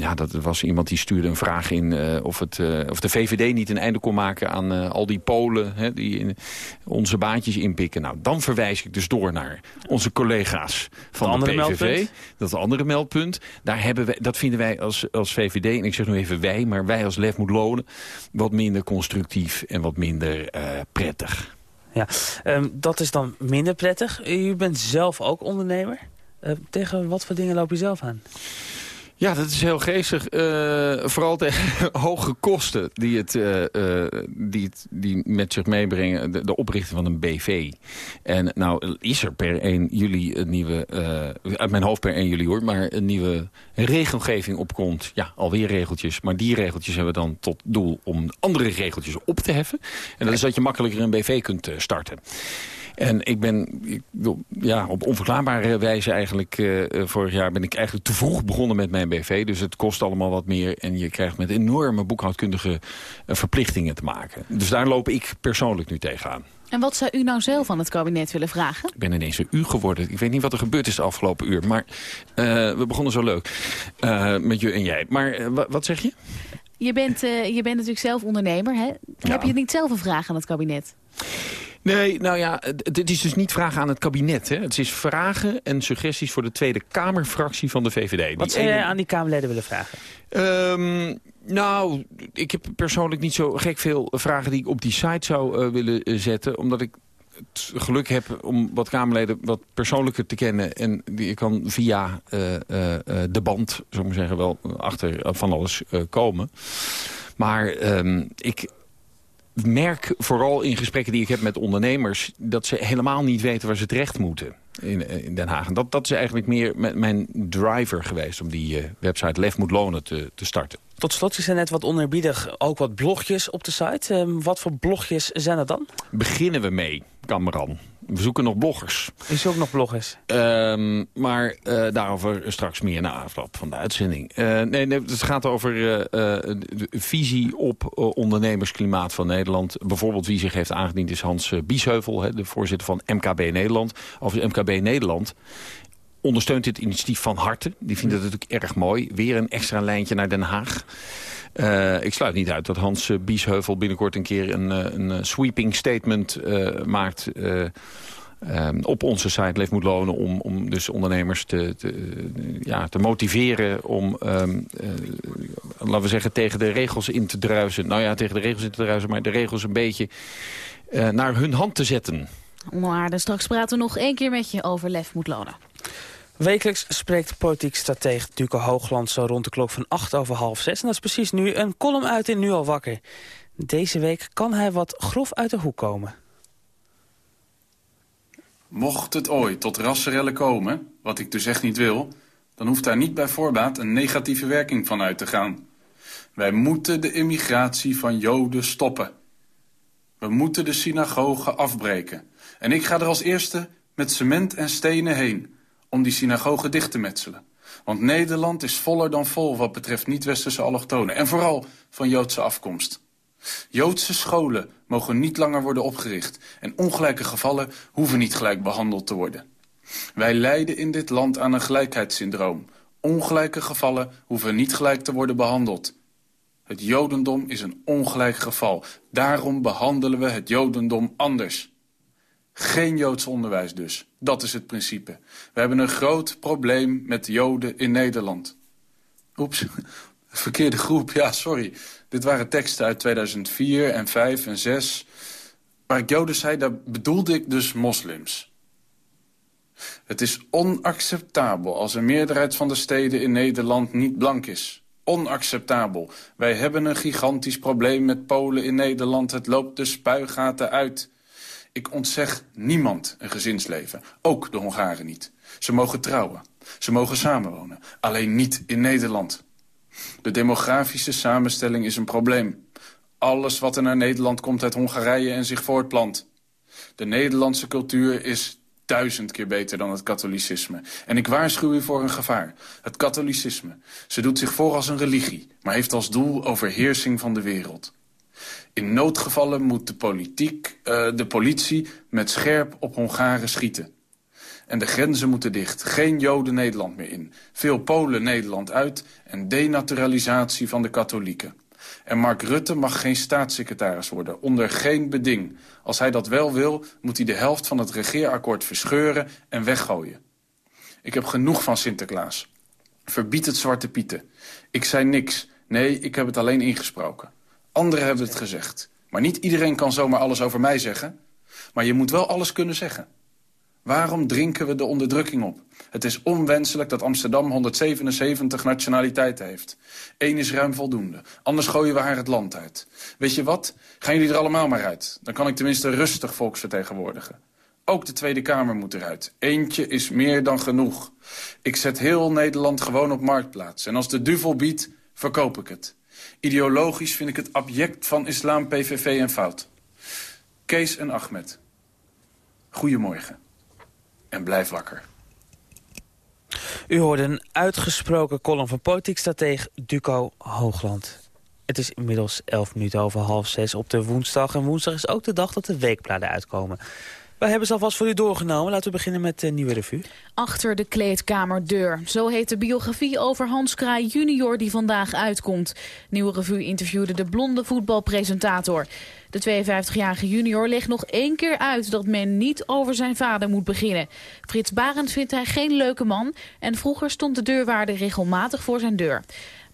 ja, dat was iemand die stuurde een vraag in uh, of, het, uh, of de VVD niet een einde kon maken aan uh, al die Polen hè, die in onze baantjes inpikken. Nou, dan verwijs ik dus door naar onze collega's van de, de PVV. Meldpunt. Dat andere meldpunt. Daar hebben wij, dat vinden wij als, als VVD, en ik zeg nu even wij, maar wij als Lef moet lonen, wat minder constructief en wat minder prettig. Ja, um, dat is dan minder prettig. U bent zelf ook ondernemer. tegen wat voor dingen loop je zelf aan? Ja, dat is heel geestig. Uh, vooral tegen [LAUGHS] hoge kosten die het, uh, uh, die het die met zich meebrengen. De, de, oprichting van een BV. En nou is er per 1 juli een nieuwe... uit mijn hoofd per 1 juli hoor. Maar een nieuwe regelgeving opkomt. Ja, alweer regeltjes. Maar die regeltjes hebben dan tot doel om andere regeltjes op te heffen. En dat is dat je makkelijker een BV kunt starten. En ik ben ik, ja, op onverklaarbare wijze eigenlijk... Uh, vorig jaar ben ik eigenlijk te vroeg begonnen met mijn BV. Dus het kost allemaal wat meer. En je krijgt met enorme boekhoudkundige uh, verplichtingen te maken. Dus daar loop ik persoonlijk nu tegenaan. En wat zou u nou zelf aan het kabinet willen vragen? Ik ben ineens een u geworden. Ik weet niet wat er gebeurd is de afgelopen uur. Maar uh, we begonnen zo leuk. Met je en jij. Maar wat zeg je? Je bent, je bent natuurlijk zelf ondernemer. Hè? Ja. Heb je niet zelf een vraag aan het kabinet? Nee, nou ja, dit is dus niet vragen aan het kabinet. Hè. Het is vragen en suggesties voor de Tweede Kamerfractie van de VVD. Wat zou jij aan die Kamerleden willen vragen? Um, nou, ik heb persoonlijk niet zo gek veel vragen die ik op die site zou uh, willen uh, zetten. Omdat ik het geluk heb om wat Kamerleden wat persoonlijker te kennen. En die kan via uh, de band, zou ik maar zeggen, wel achter van alles komen. Maar um, ik merk vooral in gesprekken die ik heb met ondernemers... dat ze helemaal niet weten waar ze terecht moeten in, in Den Haag. En dat, dat is eigenlijk meer mijn driver geweest... om die uh, website Lef moet lonen te, te starten. Tot slot, je zei net wat onerbiedig, ook wat blogjes op de site. Uh, wat voor blogjes zijn dat dan? Beginnen we mee, Cameron. We zoeken nog bloggers. Is ook nog bloggers? Um, maar uh, daarover straks meer na afloop van de uitzending. Uh, nee, nee, het gaat over de visie op ondernemersklimaat van Nederland. Bijvoorbeeld wie zich heeft aangediend is Hans Biesheuvel, hè, de voorzitter van MKB Nederland. Over MKB Nederland ondersteunt dit initiatief van harte. Die vindt het natuurlijk erg mooi. Weer een extra lijntje naar Den Haag. Uh, ik sluit niet uit dat Hans uh, Biesheuvel binnenkort een keer een, een sweeping statement maakt... Um, op onze site Leef moet lonen om, om dus ondernemers te, te, ja, te motiveren om, um, laten we zeggen, tegen de regels in te druisen. Nou ja, tegen de regels in te druisen, maar de regels een beetje naar hun hand te zetten. Onaarde, straks praten we nog één keer met je over Lef moet lonen. Wekelijks spreekt politiek stratege Duke Hoogland zo rond de klok van 8 over half 6. En dat is precies nu een column uit in Nu al wakker. Deze week kan hij wat grof uit de hoek komen. Mocht het ooit tot rasserellen komen, wat ik dus echt niet wil... dan hoeft daar niet bij voorbaat een negatieve werking van uit te gaan. Wij moeten de immigratie van Joden stoppen. We moeten de synagogen afbreken. En ik ga er als eerste met cement en stenen heen om die synagogen dicht te metselen. Want Nederland is voller dan vol wat betreft niet-westerse allochtonen. En vooral van Joodse afkomst. Joodse scholen mogen niet langer worden opgericht. En ongelijke gevallen hoeven niet gelijk behandeld te worden. Wij lijden in dit land aan een gelijkheidssyndroom. Ongelijke gevallen hoeven niet gelijk te worden behandeld. Het jodendom is een ongelijk geval. Daarom behandelen we het jodendom anders. Geen Joods onderwijs dus. Dat is het principe. We hebben een groot probleem met Joden in Nederland. Oeps, [LAUGHS] verkeerde groep. Ja, sorry. Dit waren teksten uit 2004 en 5 en 6. Waar ik Joden zei, daar bedoelde ik dus moslims. Het is onacceptabel als een meerderheid van de steden in Nederland niet blank is. Onacceptabel. Wij hebben een gigantisch probleem met Polen in Nederland. Het loopt de spuigaten uit. Ik ontzeg niemand een gezinsleven, ook de Hongaren niet. Ze mogen trouwen, ze mogen samenwonen, alleen niet in Nederland. De demografische samenstelling is een probleem. Alles wat er naar Nederland komt uit Hongarije en zich voortplant. De Nederlandse cultuur is duizend keer beter dan het katholicisme. En ik waarschuw u voor een gevaar. Het katholicisme. Ze doet zich voor als een religie, maar heeft als doel overheersing van de wereld. In noodgevallen moet de, politiek, uh, de politie met scherp op Hongaren schieten. En de grenzen moeten dicht. Geen Joden Nederland meer in. Veel Polen Nederland uit en denaturalisatie van de katholieken. En Mark Rutte mag geen staatssecretaris worden, onder geen beding. Als hij dat wel wil, moet hij de helft van het regeerakkoord verscheuren en weggooien. Ik heb genoeg van Sinterklaas. Verbied het Zwarte Pieten. Ik zei niks. Nee, ik heb het alleen ingesproken. Anderen hebben het gezegd. Maar niet iedereen kan zomaar alles over mij zeggen. Maar je moet wel alles kunnen zeggen. Waarom drinken we de onderdrukking op? Het is onwenselijk dat Amsterdam 177 nationaliteiten heeft. Eén is ruim voldoende. Anders gooien we haar het land uit. Weet je wat? Gaan jullie er allemaal maar uit. Dan kan ik tenminste rustig volksvertegenwoordigen. Ook de Tweede Kamer moet eruit. Eentje is meer dan genoeg. Ik zet heel Nederland gewoon op marktplaats. En als de duvel biedt, verkoop ik het. Ideologisch vind ik het abject van islam, PVV en fout. Kees en Ahmed. Goedemorgen. En blijf wakker. U hoorde een uitgesproken column van politiek stratege Duco Hoogland. Het is inmiddels 11 minuten over half zes op de woensdag. En woensdag is ook de dag dat de weekbladen uitkomen. Wij hebben ze alvast voor u doorgenomen. Laten we beginnen met de nieuwe revue. Achter de kleedkamerdeur. Zo heet de biografie over Hans Kraai junior die vandaag uitkomt. Nieuwe revue interviewde de blonde voetbalpresentator. De 52-jarige junior legt nog één keer uit dat men niet over zijn vader moet beginnen. Frits Barend vindt hij geen leuke man en vroeger stond de deurwaarde regelmatig voor zijn deur.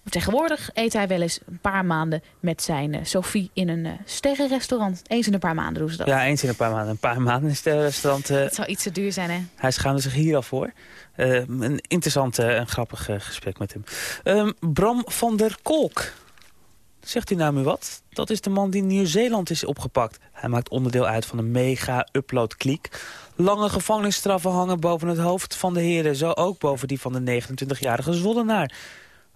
Tegenwoordig eet hij wel eens een paar maanden met zijn uh, Sophie in een uh, sterrenrestaurant. Eens in een paar maanden doen ze dat. Ja, eens in een paar maanden. Een paar maanden in een sterrenrestaurant. Het zou iets te duur zijn, hè? Hij schaamde zich hier al voor. een interessant en grappig gesprek met hem. Um, Bram van der Kolk. Zegt u nou u wat? Dat is de man die in Nieuw-Zeeland is opgepakt. Hij maakt onderdeel uit van een mega-upload-kliek. Lange gevangenisstraffen hangen boven het hoofd van de heren. Zo ook boven die van de 29-jarige Zwollenaar.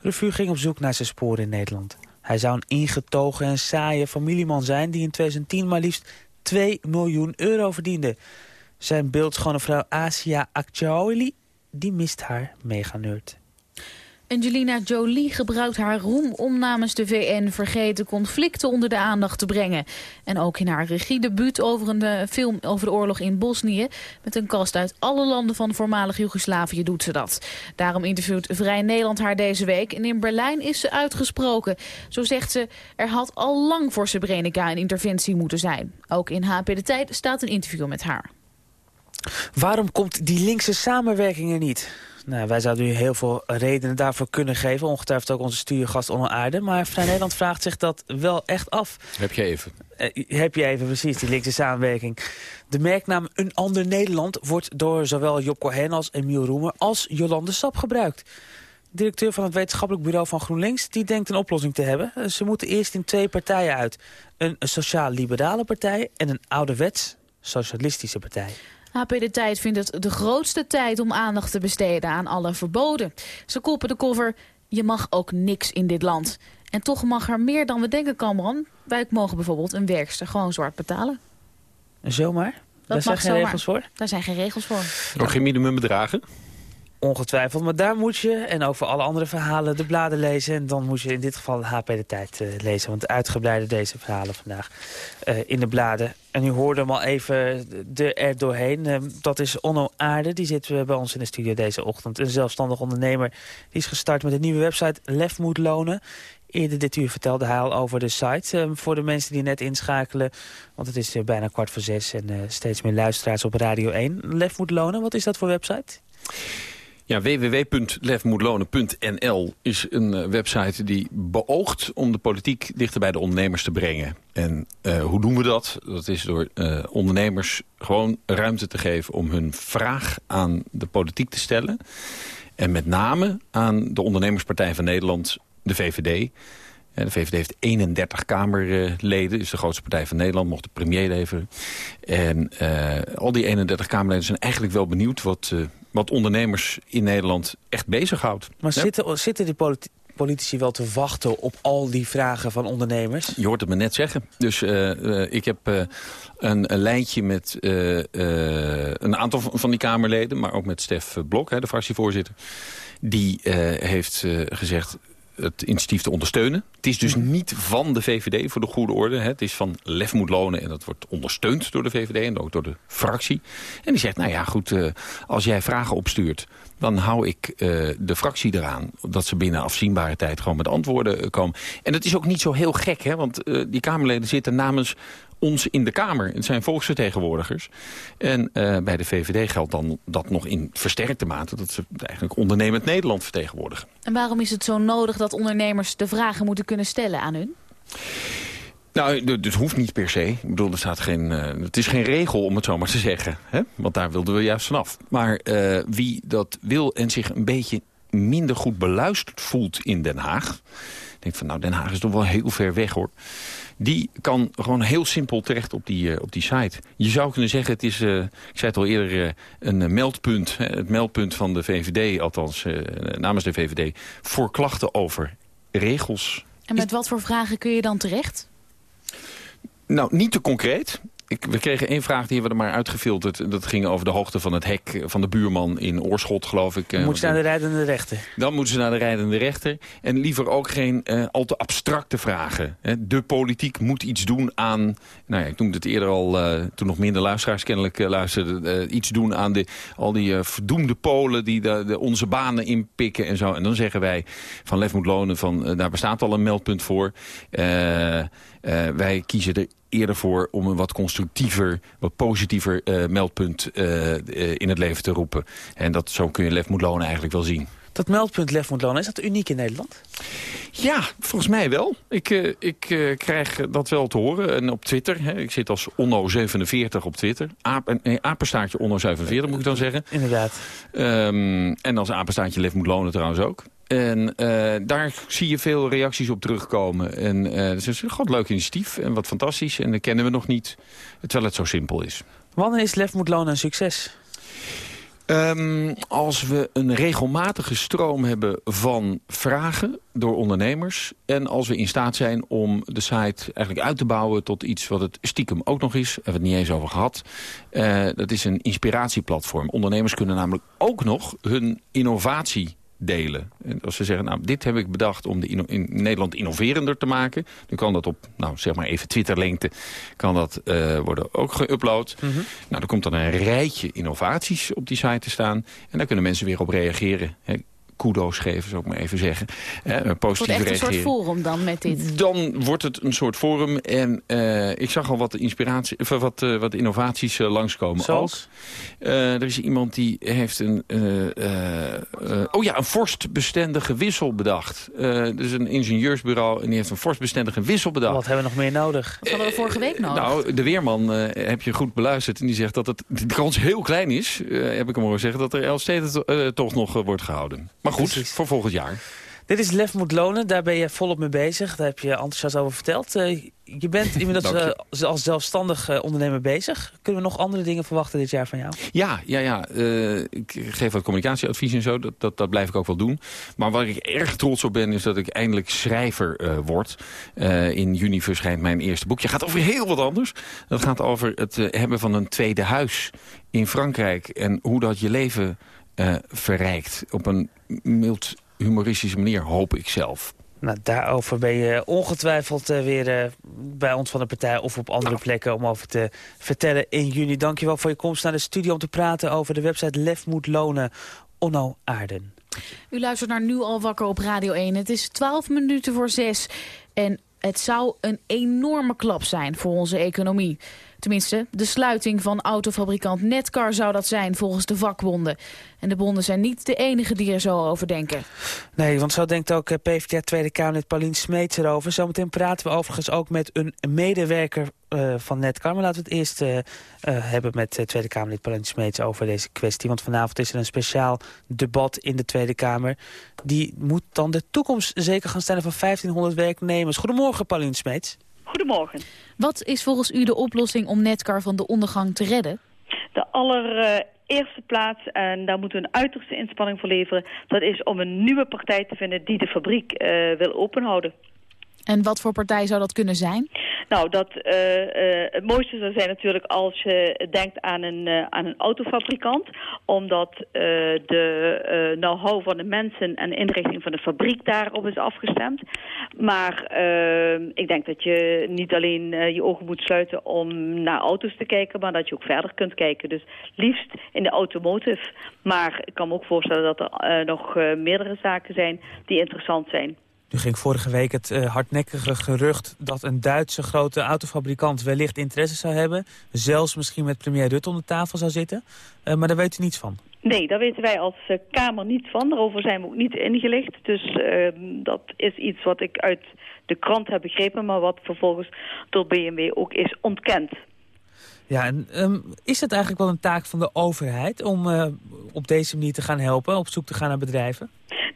Revue ging op zoek naar zijn sporen in Nederland. Hij zou een ingetogen en saaie familieman zijn... die in 2010 maar liefst 2 miljoen euro verdiende. Zijn beeldschone vrouw Asia Akchaoili, die mist haar meganeurt. Angelina Jolie gebruikt haar roem om namens de VN vergeten conflicten onder de aandacht te brengen. En ook in haar regiedebuut over een uh, film over de oorlog in Bosnië... met een kast uit alle landen van voormalig Joegoslavië doet ze dat. Daarom interviewt Vrij Nederland haar deze week. En in Berlijn is ze uitgesproken. Zo zegt ze, er had al lang voor Srebrenica een interventie moeten zijn. Ook in HP De Tijd staat een interview met haar. Waarom komt die linkse samenwerking er niet? Nou, wij zouden u heel veel redenen daarvoor kunnen geven. Ongetwijfeld ook onze stuurgast onder aarde. Maar Vrij Nederland vraagt zich dat wel echt af. Heb je even. Uh, heb je even, precies, die linkse samenwerking. De merknaam Een Ander Nederland wordt door zowel Job Cohen als Emiel Roemer als Jolande Sap gebruikt. Directeur van het wetenschappelijk bureau van GroenLinks... die denkt een oplossing te hebben. Eh, ze moeten eerst in twee partijen uit. Een sociaal-liberale partij en een ouderwets socialistische partij. HP De Tijd vindt het de grootste tijd om aandacht te besteden aan alle verboden. Ze koppen de cover, je mag ook niks in dit land. En toch mag er meer dan we denken, Cameron. Wij mogen bijvoorbeeld een werkster gewoon zwart betalen. Zomaar? Daar zijn geen regels voor? Daar zijn geen regels voor. Ook geen minimumbedragen? Ongetwijfeld, maar daar moet je, en over alle andere verhalen, de bladen lezen. En dan moet je in dit geval HP De Tijd uh, lezen. Want uitgebreide deze verhalen vandaag uh, in de bladen. En u hoorde hem al even de er doorheen. Uh, dat is Onno Aarde, die zit bij ons in de studio deze ochtend. Een zelfstandig ondernemer. Die is gestart met een nieuwe website, Lef moet lonen. Eerder dit uur vertelde hij al over de site. voor de mensen die net inschakelen. Want het is bijna kwart voor zes en steeds meer luisteraars op Radio 1. Lef moet lonen, wat is dat voor website? Ja, www.lefmoetlonen.nl is een uh, website die beoogt om de politiek dichter bij de ondernemers te brengen. En uh, hoe doen we dat? Dat is door uh, ondernemers gewoon ruimte te geven om hun vraag aan de politiek te stellen. En met name aan de ondernemerspartij van Nederland, de VVD. De VVD heeft 31 Kamerleden, is de grootste partij van Nederland, mocht de premier leveren. En uh, al die 31 Kamerleden zijn eigenlijk wel benieuwd wat, uh, wat ondernemers in Nederland echt bezighoudt. Maar zitten, zitten die politici wel te wachten op al die vragen van ondernemers? Je hoort het me net zeggen. Dus uh, ik heb uh, een, een, lijntje met een aantal van die Kamerleden... maar ook met Stef Blok, hè, de fractievoorzitter. Die heeft gezegd het initiatief te ondersteunen. Het is dus niet van de VVD, voor de goede orde. Hè. Het is van Lef moet lonen en dat wordt ondersteund door de VVD... en ook door de fractie. En die zegt, nou ja, goed, uh, als jij vragen opstuurt... dan hou ik uh, de fractie eraan dat ze binnen afzienbare tijd... gewoon met antwoorden komen. En dat is ook niet zo heel gek, hè, want die Kamerleden zitten namens ons in de Kamer. Het zijn volksvertegenwoordigers. En uh, bij de VVD geldt dan dat nog in versterkte mate... dat ze eigenlijk ondernemend Nederland vertegenwoordigen. En waarom is het zo nodig dat ondernemers de vragen moeten kunnen stellen aan hun? Nou, het hoeft niet per se. Ik bedoel, er staat geen, uh, het is geen regel om het zo maar te zeggen. Hè? Want daar wilden we juist vanaf. Maar uh, wie dat wil en zich een beetje minder goed beluisterd voelt in Den Haag... denkt van, nou, Den Haag is toch wel heel ver weg, hoor die kan gewoon heel simpel terecht op die, uh, op die site. Je zou kunnen zeggen, het is, uh, ik zei het al eerder, uh, een meldpunt. het meldpunt van de VVD, althans namens de VVD... voor klachten over regels. En met wat voor vragen kun je dan terecht? Nou, niet te concreet ik, we kregen één vraag, die hebben we er maar uitgefilterd. Dat ging over de hoogte van het hek van de buurman in Oorschot, geloof ik. Dan moeten ze naar de rijdende rechter. Dan moeten ze naar de rijdende rechter. En liever ook geen uh, al te abstracte vragen. De politiek moet iets doen aan... Nou ja, ik noemde het eerder al, uh, toen nog minder luisteraars kennelijk uh, luisterden. iets doen aan de, al die verdoemde Polen die de, de, onze banen inpikken en zo. En dan zeggen wij van Lef moet lonen, van, daar bestaat al een meldpunt voor. wij kiezen er eerder voor om een wat constructiever, wat positiever uh, meldpunt uh, in het leven te roepen. En dat, zo kun je Lef moet lonen eigenlijk wel zien. Dat meldpunt Lef moet lonen, is dat uniek in Nederland? Ja, volgens mij wel. Ik, uh, ik uh, krijg dat wel te horen. En op Twitter, hè, ik zit als Onno47 op Twitter. Aap, nee, apenstaartje Onno47 moet ik dan zeggen. Inderdaad. Um, en als apenstaartje Lef moet lonen trouwens ook. En uh, daar zie je veel reacties op terugkomen. En uh, het is een god leuk initiatief en wat fantastisch. En dat kennen we nog niet, terwijl het zo simpel is. Wanneer is Lef moet lonen een succes? Um, als we een regelmatige stroom hebben van vragen door ondernemers... en als we in staat zijn om de site eigenlijk uit te bouwen... tot iets wat het stiekem ook nog is, hebben we het niet eens over gehad. Uh, dat is een inspiratieplatform. Ondernemers kunnen namelijk ook nog hun innovatie delen. En als ze zeggen, nou, dit heb ik bedacht om de in Nederland innoverender te maken... dan kan dat op, nou, zeg maar even Twitterlengte... kan dat uh, worden ook geüpload. Mm -hmm. Nou, er komt dan een rijtje innovaties op die site te staan... en daar kunnen mensen weer op reageren kudo's geven, zou ik maar even zeggen. Uh, positief wordt echt een soort forum dan met dit? Dan wordt het een soort forum. En uh, ik zag al wat, inspiratie, uh, wat, uh, wat innovaties langskomen. Zoals? Ook. er is iemand die heeft een, oh ja, een vorstbestendige wissel bedacht. dus een ingenieursbureau en die heeft een vorstbestendige wissel bedacht. Wat hebben we nog meer nodig? Wat hadden we vorige week nodig? Nou, de weerman heb je goed beluisterd. En die zegt dat het, de kans heel klein is, heb ik hem horen zeggen, dat er Elfsteden toch nog wordt gehouden. Maar goed, Precies. voor volgend jaar. Dit is Lef moet lonen, daar ben je volop mee bezig. Daar heb je enthousiast over verteld. Uh, je bent [LAUGHS] inmiddels uh, als zelfstandig uh, ondernemer bezig. Kunnen we nog andere dingen verwachten dit jaar van jou? Ja, ja, ja. ik geef wat communicatieadvies en zo. Dat, dat, dat, blijf ik ook wel doen. Maar waar ik erg trots op ben, is dat ik eindelijk schrijver word. in juni verschijnt mijn eerste boekje. Het gaat over heel wat anders. Dat gaat over het hebben van een tweede huis in Frankrijk. En hoe dat je leven verrijkt. Op een mild humoristische manier, hoop ik zelf. Nou, daarover ben je ongetwijfeld uh, weer uh, bij ons van de partij of op andere nou. plekken om over te vertellen in juni. Dankjewel voor je komst naar de studio om te praten over de website Lef moet lonen. Onno Aarden. U luistert naar Nu al wakker op Radio 1. Het is 12 minuten voor 6 en het zou een enorme klap zijn voor onze economie. Tenminste, de sluiting van autofabrikant Netcar zou dat zijn volgens de vakbonden. En de bonden zijn niet de enige die er zo over denken. Nee, want zo denkt ook eh, PvdA Tweede Kamerlid Paulien Smeets erover. Zometeen praten we overigens ook met een medewerker uh, van Netcar. Maar laten we het eerst uh, hebben met Tweede Kamerlid Paulien Smeets over deze kwestie. Want vanavond is er een speciaal debat in de Tweede Kamer. Die moet dan de toekomst zeker gaan stellen van 1500 werknemers. Goedemorgen Paulien Smeets. Goedemorgen. Wat is volgens u de oplossing om Netcar van de ondergang te redden? De aller eerste plaats, en daar moeten we een uiterste inspanning voor leveren... dat is om een nieuwe partij te vinden die de fabriek wil openhouden. En wat voor partij zou dat kunnen zijn? Nou, dat, uh, uh, het mooiste zou zijn natuurlijk als je denkt aan een, uh, aan een autofabrikant. Omdat de know-how van de mensen en de inrichting van de fabriek daarop is afgestemd. Maar ik denk dat je niet alleen je ogen moet sluiten om naar auto's te kijken... maar dat je ook verder kunt kijken. Dus liefst in de automotive. Maar ik kan me ook voorstellen dat er nog meerdere zaken zijn die interessant zijn. Nu ging vorige week het uh, hardnekkige gerucht dat een Duitse grote autofabrikant wellicht interesse zou hebben. Zelfs misschien met premier Rutte om de tafel zou zitten. Uh, maar daar weet u niets van. Nee, daar weten wij als uh, Kamer niet van. Daarover zijn we ook niet ingelicht. Dus ehm, dat is iets wat ik uit de krant heb begrepen... maar wat vervolgens door BMW ook is ontkend. Ja, en um, is het eigenlijk wel een taak van de overheid... om op deze manier te gaan helpen, op zoek te gaan naar bedrijven?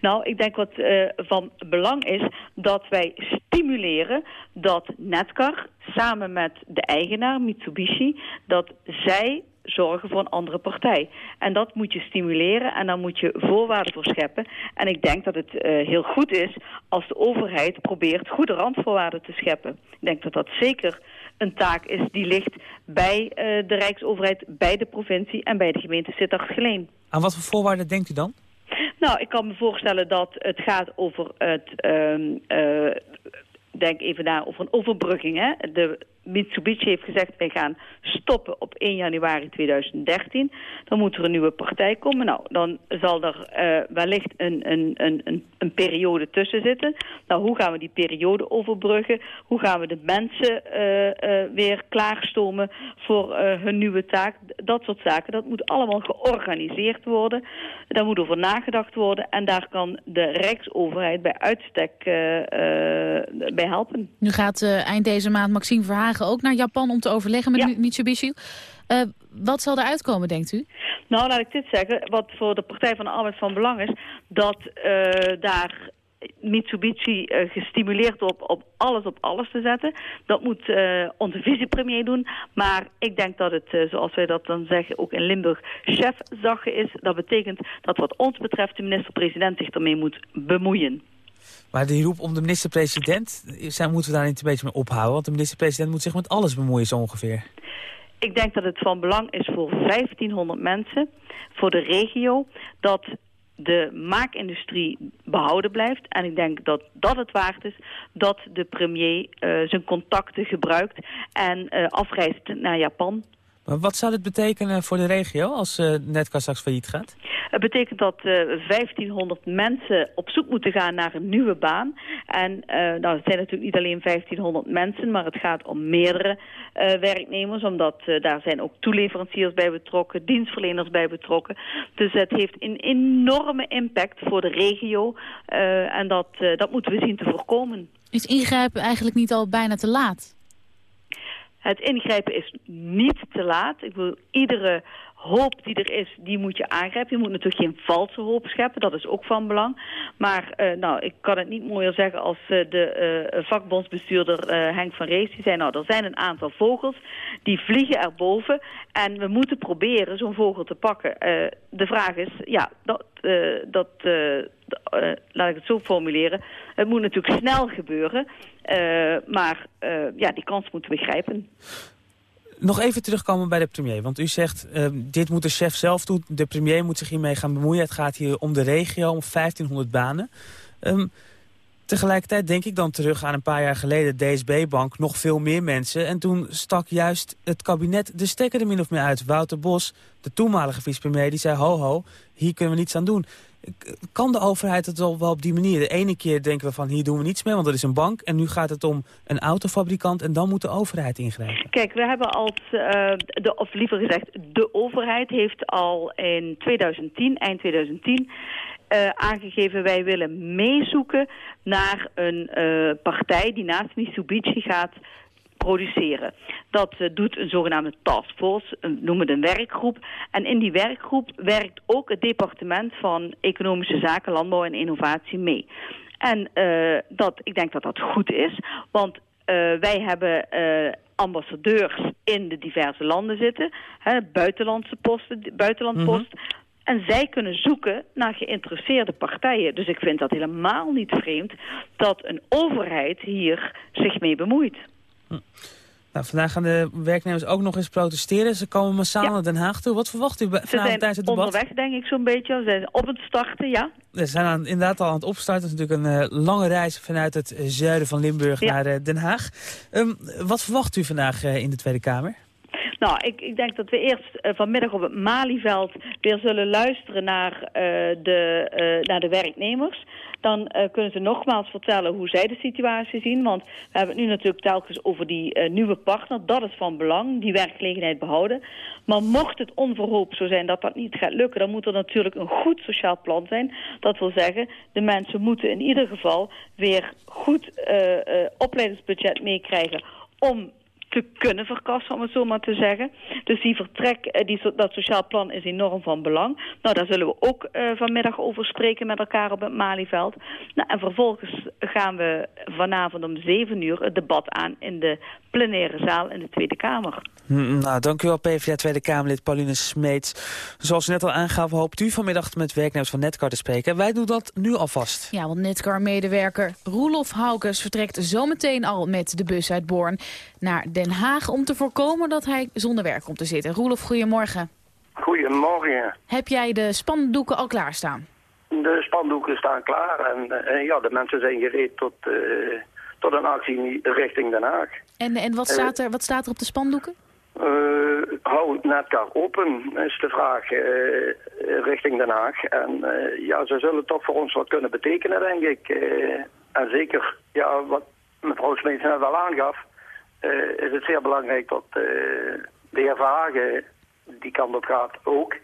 Nou, ik denk wat uh, van belang is dat wij stimuleren dat Netcar samen met de eigenaar Mitsubishi, dat zij zorgen voor een andere partij. En dat moet je stimuleren en daar moet je voorwaarden voor scheppen. En ik denk dat het uh, heel goed is als de overheid probeert goede randvoorwaarden te scheppen. Ik denk dat dat zeker een taak is die ligt bij uh, de Rijksoverheid, bij de provincie en bij de gemeente Sittard-Geleen. Aan wat voor voorwaarden denkt u dan? Nou, ik kan me voorstellen dat het gaat over het... Uh, denk even na over een overbrugging. Hè? De Mitsubishi heeft gezegd, wij gaan stoppen op 1 januari 2013. Dan moet er een nieuwe partij komen. Nou, dan zal er uh, wellicht een, een, een, een, periode tussen zitten. Nou, hoe gaan we die periode overbruggen? Hoe gaan we de mensen uh, uh, weer klaarstomen voor hun nieuwe taak? Dat soort zaken, dat moet allemaal georganiseerd worden. Daar moet over nagedacht worden. En daar kan de Rijksoverheid bij uitstek bij helpen. Nu gaat eind deze maand Maxime Verhagen ook naar Japan om te overleggen met Mitsubishi. Uh, wat zal er uitkomen, denkt u? Nou, laat ik dit zeggen. Wat voor de Partij van de Arbeid van belang is... dat uh, daar Mitsubishi uh, gestimuleerd op, op alles op alles te zetten. Dat moet uh, onze vicepremier doen. Maar ik denk dat het, uh, zoals wij dat dan zeggen, ook in Limburg chefzagge is. Dat betekent dat wat ons betreft de minister-president zich ermee moet bemoeien. Maar die roep om de minister-president, moeten we daar niet een beetje mee ophouden? Want de minister-president moet zich met alles bemoeien zo ongeveer. Ik denk dat het van belang is voor 1500 mensen, voor de regio, dat de maakindustrie behouden blijft. En ik denk dat dat het waard is dat de premier uh, zijn contacten gebruikt en uh, afreist naar Japan maar wat zou dit betekenen voor de regio als uh, Netcar straks failliet gaat? Het betekent dat uh, eh, 1500 mensen op zoek moeten gaan naar een nieuwe baan. En uh, nou, het zijn natuurlijk niet alleen 1500 mensen, maar het gaat om meerdere werknemers. Omdat daar zijn ook toeleveranciers bij betrokken, dienstverleners bij betrokken. Dus het heeft een enorme impact voor de regio. en dat, dat moeten we zien te voorkomen. Is ingrijpen eigenlijk niet al bijna te laat? Het ingrijpen is niet te laat. Ik wil iedere hoop die er is, die moet je aangrijpen. Je moet natuurlijk geen valse hoop scheppen, dat is ook van belang. Maar uh, nou, ik kan het niet mooier zeggen als uh, de uh, vakbondsbestuurder Henk van Rees. Die zei, nou, er zijn een aantal vogels, die vliegen erboven. En we moeten proberen zo'n vogel te pakken. de vraag is, ja, dat, dat laat ik het zo formuleren. Het moet natuurlijk snel gebeuren. maar ja, die kans moeten we grijpen. Nog even terugkomen bij de premier. Want u zegt, dit moet de chef zelf doen. De premier moet zich hiermee gaan bemoeien. Het gaat hier om de regio, om 1500 banen. Um, tegelijkertijd denk ik dan terug aan een paar jaar geleden... DSB-bank, nog veel meer mensen. En toen stak juist het kabinet de stekker er min of meer uit. Wouter Bos, de toenmalige vicepremier, die zei... ho, ho, hier kunnen we niets aan doen kan de overheid het wel, wel op die manier? De ene keer denken we van hier doen we niets mee, want dat is een bank. En nu gaat het om een autofabrikant en dan moet de overheid ingrijpen. Kijk, we hebben als, uh, de, of liever gezegd, de overheid heeft al in 2010, eind 2010... Uh, aangegeven, wij willen meezoeken naar een uh, partij die naast Mitsubishi gaat produceren. Dat uh, doet een zogenaamde taskforce, noemen het een werkgroep. En in die werkgroep werkt ook het departement van Economische Zaken, Landbouw en Innovatie mee. En uh, dat, ik denk dat dat goed is, want wij hebben ambassadeurs in de diverse landen zitten. Hè, buitenlandse posten, buitenlandpost. En zij kunnen zoeken naar geïnteresseerde partijen. Dus ik vind dat helemaal niet vreemd dat een overheid hier zich mee bemoeit. Nou, vandaag gaan de werknemers ook nog eens protesteren. Ze komen massaal naar Den Haag toe. Wat verwacht u Ze vanavond zijn tijdens het debat? onderweg, denk ik, zo'n beetje. Ze zijn op het starten, ja. We zijn aan, inderdaad al aan het opstarten. Het is natuurlijk een eh, lange reis vanuit het eh, zuiden van Limburg Ja. naar eh, Den Haag. Ehm, wat verwacht u vandaag in de Tweede Kamer? Nou, ik, ik denk dat we eerst eh, vanmiddag op het Malieveld weer zullen luisteren naar, eh, de, eh, naar de werknemers. Dan kunnen ze nogmaals vertellen hoe zij de situatie zien. Want we hebben het nu natuurlijk telkens over die nieuwe partner. Dat is van belang, die werkgelegenheid behouden. Maar mocht het onverhoopt zo zijn dat dat niet gaat lukken... dan moet er natuurlijk een goed sociaal plan zijn. Dat wil zeggen, de mensen moeten in ieder geval weer goed opleidingsbudget meekrijgen... om te kunnen verkassen, om het zo maar te zeggen. Dus die vertrek, eh, die, dat sociaal plan is enorm van belang. Nou, daar zullen we ook eh, vanmiddag over spreken met elkaar op het Malieveld. Nou, en vervolgens gaan we vanavond om 7 uur het debat aan in de plenaire zaal in de Tweede Kamer. Hm, nou, dank u wel, PvdA Tweede Kamerlid Pauline Smeets. Zoals u net al aangaf, hoopt u vanmiddag met werknemers van Netcar te spreken. Wij doen dat nu alvast. Ja, want Netcar-medewerker Roelof Haukes vertrekt zometeen al met de bus uit Born naar Den Haag... om te voorkomen dat hij zonder werk komt te zitten. Roelof, goedemorgen. Goedemorgen. Heb jij de spandoeken al klaarstaan? De spandoeken staan klaar en eh, ja, de mensen zijn gereed tot, eh, tot een actie richting Den Haag. En, en wat, Eh. staat er, wat staat er op de spandoeken? Eh hou Netcar open, is de vraag richting Den Haag. En ja, ze zullen toch voor ons wat kunnen betekenen, denk ik. En zeker, ja, wat mevrouw Smeets net al aangaf, is het zeer belangrijk dat eh, de heer Verhagen die kant op gaat ook.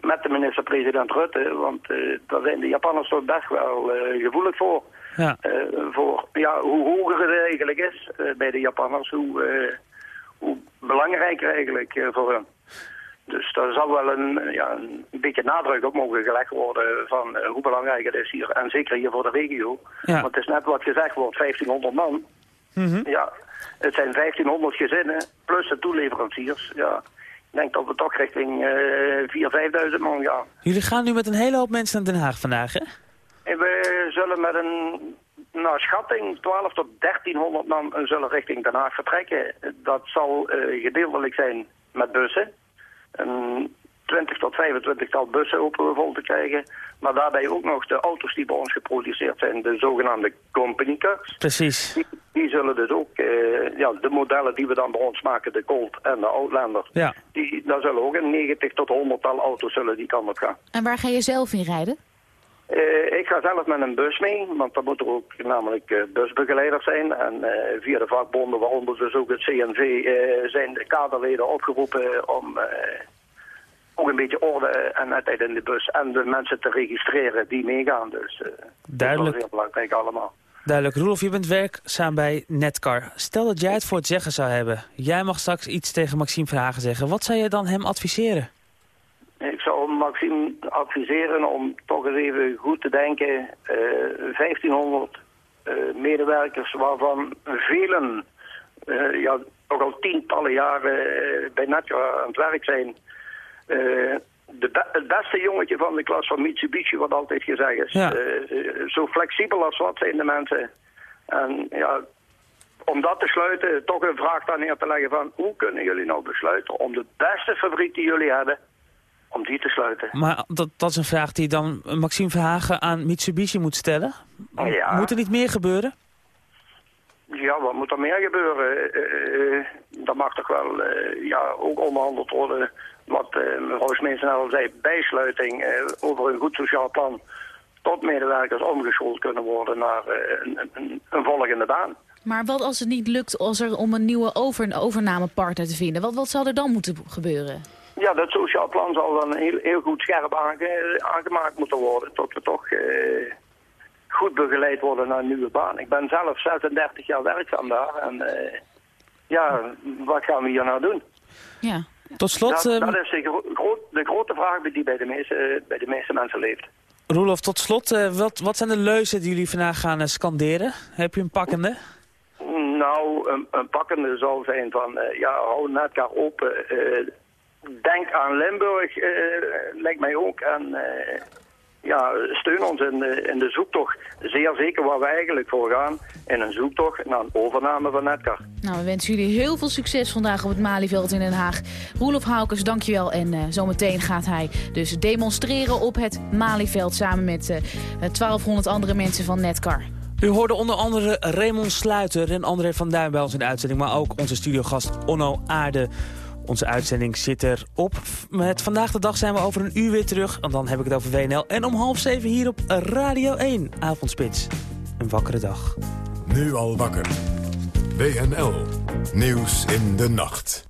Met de minister-president Rutte, want eh, daar zijn de Japanners toch best wel eh, gevoelig voor. Ja. Eh, voor ja, hoe hoger het eigenlijk is eh, bij de Japanners, hoe, eh, hoe belangrijker eigenlijk eh, voor hun. Dus daar zal wel een, eh, ja, een beetje nadruk op mogen gelegd worden van eh, hoe belangrijk het is hier. En zeker hier voor de regio. Ja. Want het is net wat gezegd wordt, 1500 man. Mhm. Ja, het zijn 1500 gezinnen plus de toeleveranciers. Ja, ik denk dat we toch richting eh 4.000, 5.000 man gaan. Jullie gaan nu met een hele hoop mensen naar Den Haag vandaag, hè? En we zullen met een, naar schatting, 12 tot 1300 man eh, zullen richting Den Haag vertrekken. Dat zal eh, gedeeltelijk zijn met bussen. Een 20 tot 25 tal bussen hopen we vol te krijgen. Maar daarbij ook nog de auto's die bij ons geproduceerd zijn, de zogenaamde company cars. Precies. Die, die zullen dus ook, eh, ja, de modellen die we dan bij ons maken, de Colt en de Outlander, Ja. die, daar zullen ook een 90 tot 100 tal auto's zullen die kant op gaan. En waar ga je zelf in rijden? Eh, ik ga zelf met een bus mee, want dan moet er ook namelijk eh, busbegeleiders zijn. En eh, via de vakbonden, waaronder dus ook het CNV, eh, zijn de kaderleden opgeroepen om eh, ook een beetje orde en netheid in de bus en de mensen te registreren die meegaan. Dus eh, Duidelijk. dat is heel belangrijk allemaal. Duidelijk. Roelof, je bent werkzaam bij Netcar. Stel dat jij het voor het zeggen zou hebben. Jij mag straks iets tegen Maxime Verhagen zeggen. Wat zou je dan hem adviseren? Ik zou Maxime adviseren om toch eens even goed te denken. eh 1500 eh, medewerkers waarvan velen eh, ja, toch al tientallen jaren eh, bij Netcar aan het werk zijn. Eh, de be- het beste jongetje van de klas van Mitsubishi, wat altijd gezegd is. Ja. Eh, eh, zo flexibel als wat zijn de mensen. En ja, om dat te sluiten, toch een vraag daar neer te leggen van... hoe kunnen jullie nou besluiten om de beste fabriek die jullie hebben, om die te sluiten? Maar dat, dat is een vraag die dan Maxime Verhagen aan Mitsubishi moet stellen. Ja. Moet er niet meer gebeuren? Ja, wat moet er meer gebeuren? Dat mag toch wel ja, ook onderhandeld worden. Wat mevrouw Smeens net al zei, bijsluiting eh, over een goed sociaal plan... tot medewerkers omgeschoold kunnen worden naar eh, een, een, een volgende baan. Maar wat als het niet lukt als er om een nieuwe over, overnamepartner te vinden? Wat, wat zal er dan moeten gebeuren? Ja, dat sociaal plan zal dan heel, heel goed scherp aange- aangemaakt moeten worden... tot we toch eh, goed begeleid worden naar een nieuwe baan. Ik ben zelf 36 jaar werkzaam daar en eh, ja, wat gaan we hier nou doen? Ja. Tot slot, dat, eh, dat is de, groot- de grote vraag die bij de meeste, bij de meeste mensen leeft. Roelof, tot slot, eh, wat, wat zijn de leuzen die jullie vandaag gaan eh, scanderen? Heb je een pakkende? Nou, een, een pakkende zal zijn van, eh, ja, hou Netcar open. eh, denk aan Limburg, lijkt mij ook. En ja, steun ons in de, in de zoektocht. Zeer zeker waar we eigenlijk voor gaan. In een zoektocht naar een overname van Netcar. Nou, we wensen jullie heel veel succes vandaag op het Malieveld in Den Haag. Roelof Haukes, dankjewel. En eh, zometeen gaat hij dus demonstreren op het Malieveld... samen met eh, 1200 andere mensen van Netcar. U hoorde onder andere Raymond Sluiter en André van Duin bij ons in de uitzending... maar ook onze studiogast Onno Aarde. Onze uitzending zit erop. Met Vandaag de Dag zijn we over een uur weer terug. En dan heb ik het over WNL. En om half zeven hier op Radio 1, Avondspits. Een wakkere dag. Nu al wakker. WNL. Nieuws in de nacht.